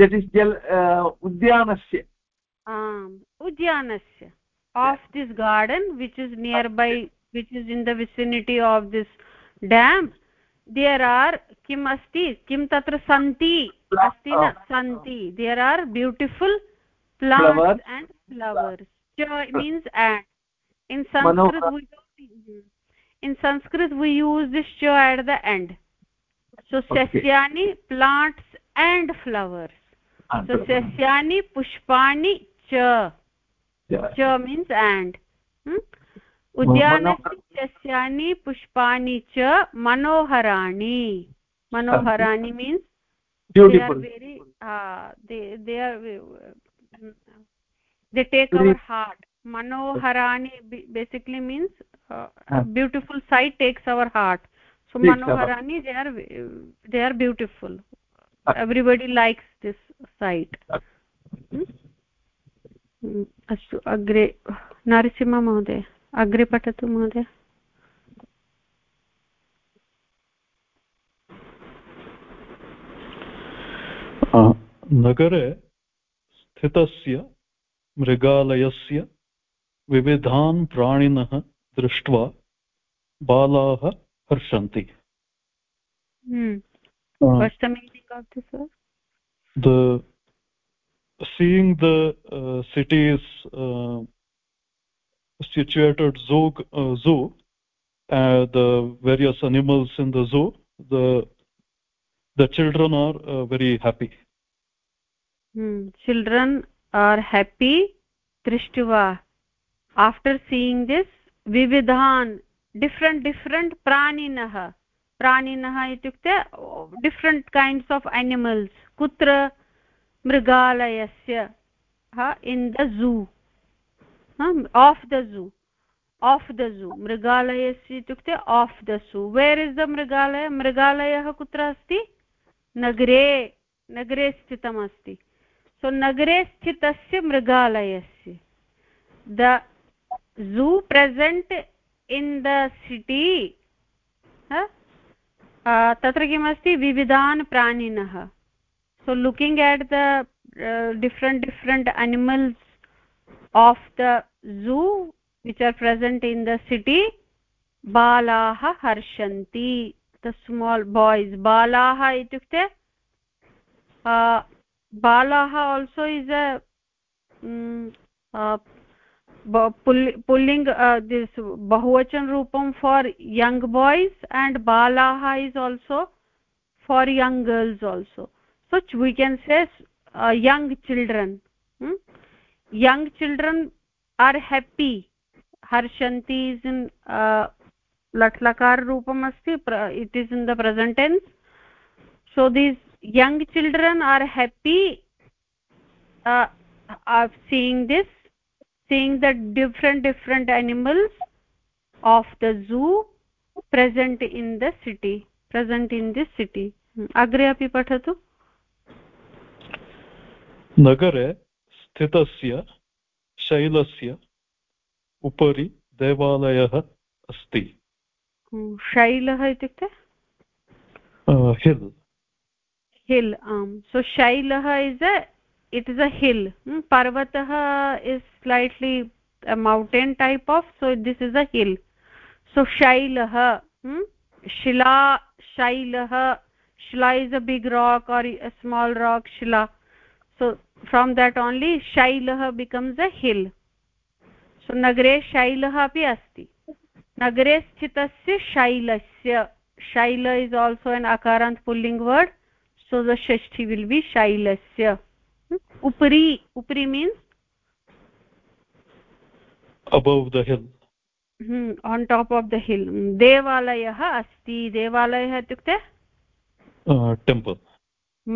[SPEAKER 2] that is जल् उद्यानस्य
[SPEAKER 1] उद्यानस्य of this garden which is near by which is in the vicinity of this dam there are किम् अस्ति किं तत्र सन्ति अस्ति न सन्ति there are beautiful plants and flowers joy means and in sanskrit we in sanskrit we use this ch at the end so sasyani plant and flowers so sasyani pushpani cha cha means and उद्यानस्य सस्यानि पुष्पाणि च मनोहराणि मनोहराणि means very they are they take our heart मनोहराणि basically means beautiful set takes our heart so मनोहराणि they are they are beautiful everybody likes this site hmm? Hmm. अस्तु अग्रे नरसिंह महोदय अग्रे पठतु महोदय
[SPEAKER 3] नगरे स्थितस्य मृगालयस्य विविधान् प्राणिनः दृष्ट्वा बालाः हर्षन्ति
[SPEAKER 1] हम्म। Dr. Sir?
[SPEAKER 3] The seeing the uh, city's uh, situated zoo, uh, zoo uh, the various animals in the zoo, the the children are uh, very happy.
[SPEAKER 1] Hmm. Children are happy. Trishtuva. After seeing this, Vividhan, different different praninah. प्राणिनः इत्युक्ते different kinds of animals कुत्र मृगालयस्य in the zoo of the zoo of the zoo मृगालयस्य इत्युक्ते of the zoo where is the मृगालय मृगालयः कुत्र अस्ति नगरे नगरे स्थितमस्ति सो नगरे स्थितस्य मृगालयस्य the zoo present in the city तत्र किमस्ति विविधान् प्राणिनः so looking at the different different animals of the zoo which are present in the city बालाः हर्षन्ति द स्माल् बाय्स् बालाः इत्युक्ते बालाः also is a pulling uh, this bahuvachan rupam for young boys and balaha is also for young girls also so we can say uh, young children hmm? young children are happy harshanti is in uh, latlakar rupam asti it is in the present tense so these young children are happy uh, of seeing this seeing the different different animals of the zoo present in the city present in this city agre api pathatu
[SPEAKER 3] nagare स्थितस्य shailasya upari devalayah asti
[SPEAKER 1] शैलः इत्युक्ते hill hill आम् so शैलः is a it is a hill hmm? parvatah is slightly a mountain type of so this is a hill so shailah hmm? shila shailah shila is a big rock or a small rock shila so from that only shailah becomes a hill so nagare shailah api asti nagare sthitasya shailasya shaila is also an akarant pulling word so the shashti will be shailasya upari upari means
[SPEAKER 3] above the hill
[SPEAKER 1] hmm, on top of the hill devalayah asti devalayah itukte
[SPEAKER 3] uh, temple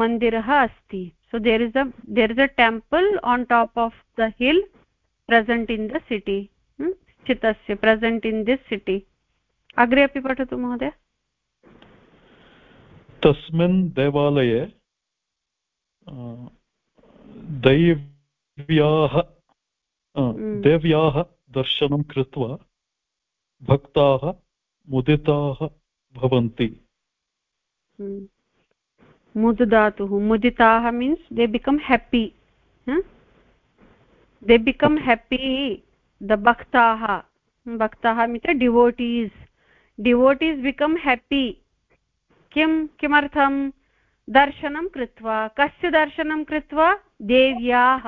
[SPEAKER 1] mandirah asti so there is a there is a temple on top of the hill present in the city hmm? स्थितस्य present in this city अग्रे अपि पठतु महोदय
[SPEAKER 3] तस्मिन् देवालये दैव्याः देव्याः दर्शनं कृत्वा भक्ताः मुदिताः भवन्ति
[SPEAKER 1] मुददातुः मुदिताः means they become happy they become happy the भक्ताः भक्ताः means devotees devotees become happy किं किमर्थम् दर्शनं कृत्वा कस्य दर्शनं कृत्वा देव्याः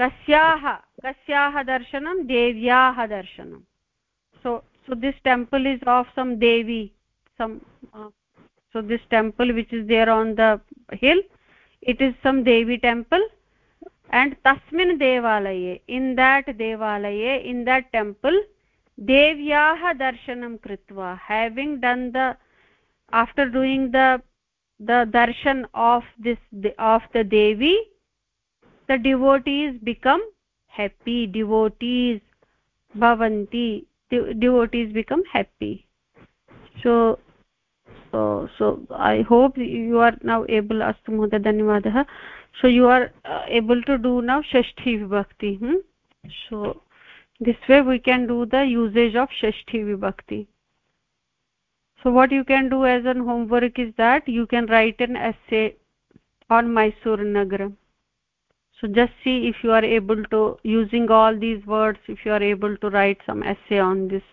[SPEAKER 1] कस्याः कस्याः दर्शनं देव्याः दर्शनं so so this temple is of some Devi some so this temple which is there on the hill it is some Devi temple and तस्मिन् देवालये इन् देट् देवालये इन् देट् टेम्पल् देव्याः दर्शनं कृत्वा having done the after doing the the darshan of this of the devi the devotees become happy devotees bhavanti De devotees become happy so so so i hope you are now able astu mohoda dhanyawad so you are uh, able to do now shashti vibhakti hmm? so this way we can do the usage of shashti vibhakti so what you can do as an homework is that you can write an essay on mysore nagaram so just see if you are able to using all these words if you are able to write some essay on this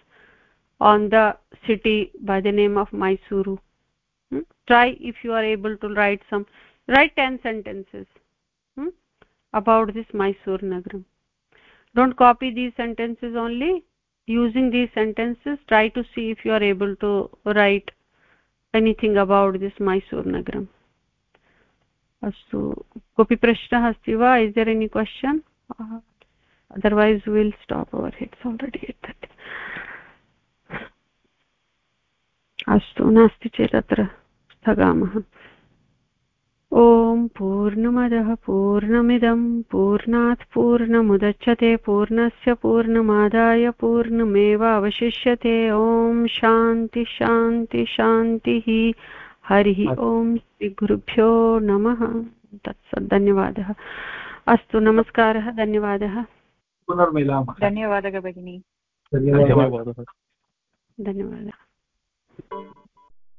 [SPEAKER 1] on the city by the name of mysuru hmm? try if you are able to write some write 10 sentences hmm? about this mysore nagaram don't copy these sentences only using these sentences try to see if you are able to write anything about this mysore As to kopi prashna asti is there any question otherwise we'll stop over here it's already at that astu nasti chetatra sthagamah ॐ पूर्णमदः पूर्णमिदं पूर्णात् पूर्णमुदच्छते पूर्णस्य पूर्णमादाय पूर्णमेव अवशिष्यते ॐ शान्ति शान्ति शान्तिः हरिः ॐ श्रीगुरुभ्यो नमः तत्सत् धन्यवादः अस्तु नमस्कारः धन्यवादः
[SPEAKER 2] पुनर्मिलामः
[SPEAKER 1] धन्यवादः भगिनी
[SPEAKER 2] धन्यवादः
[SPEAKER 1] धन्यवादः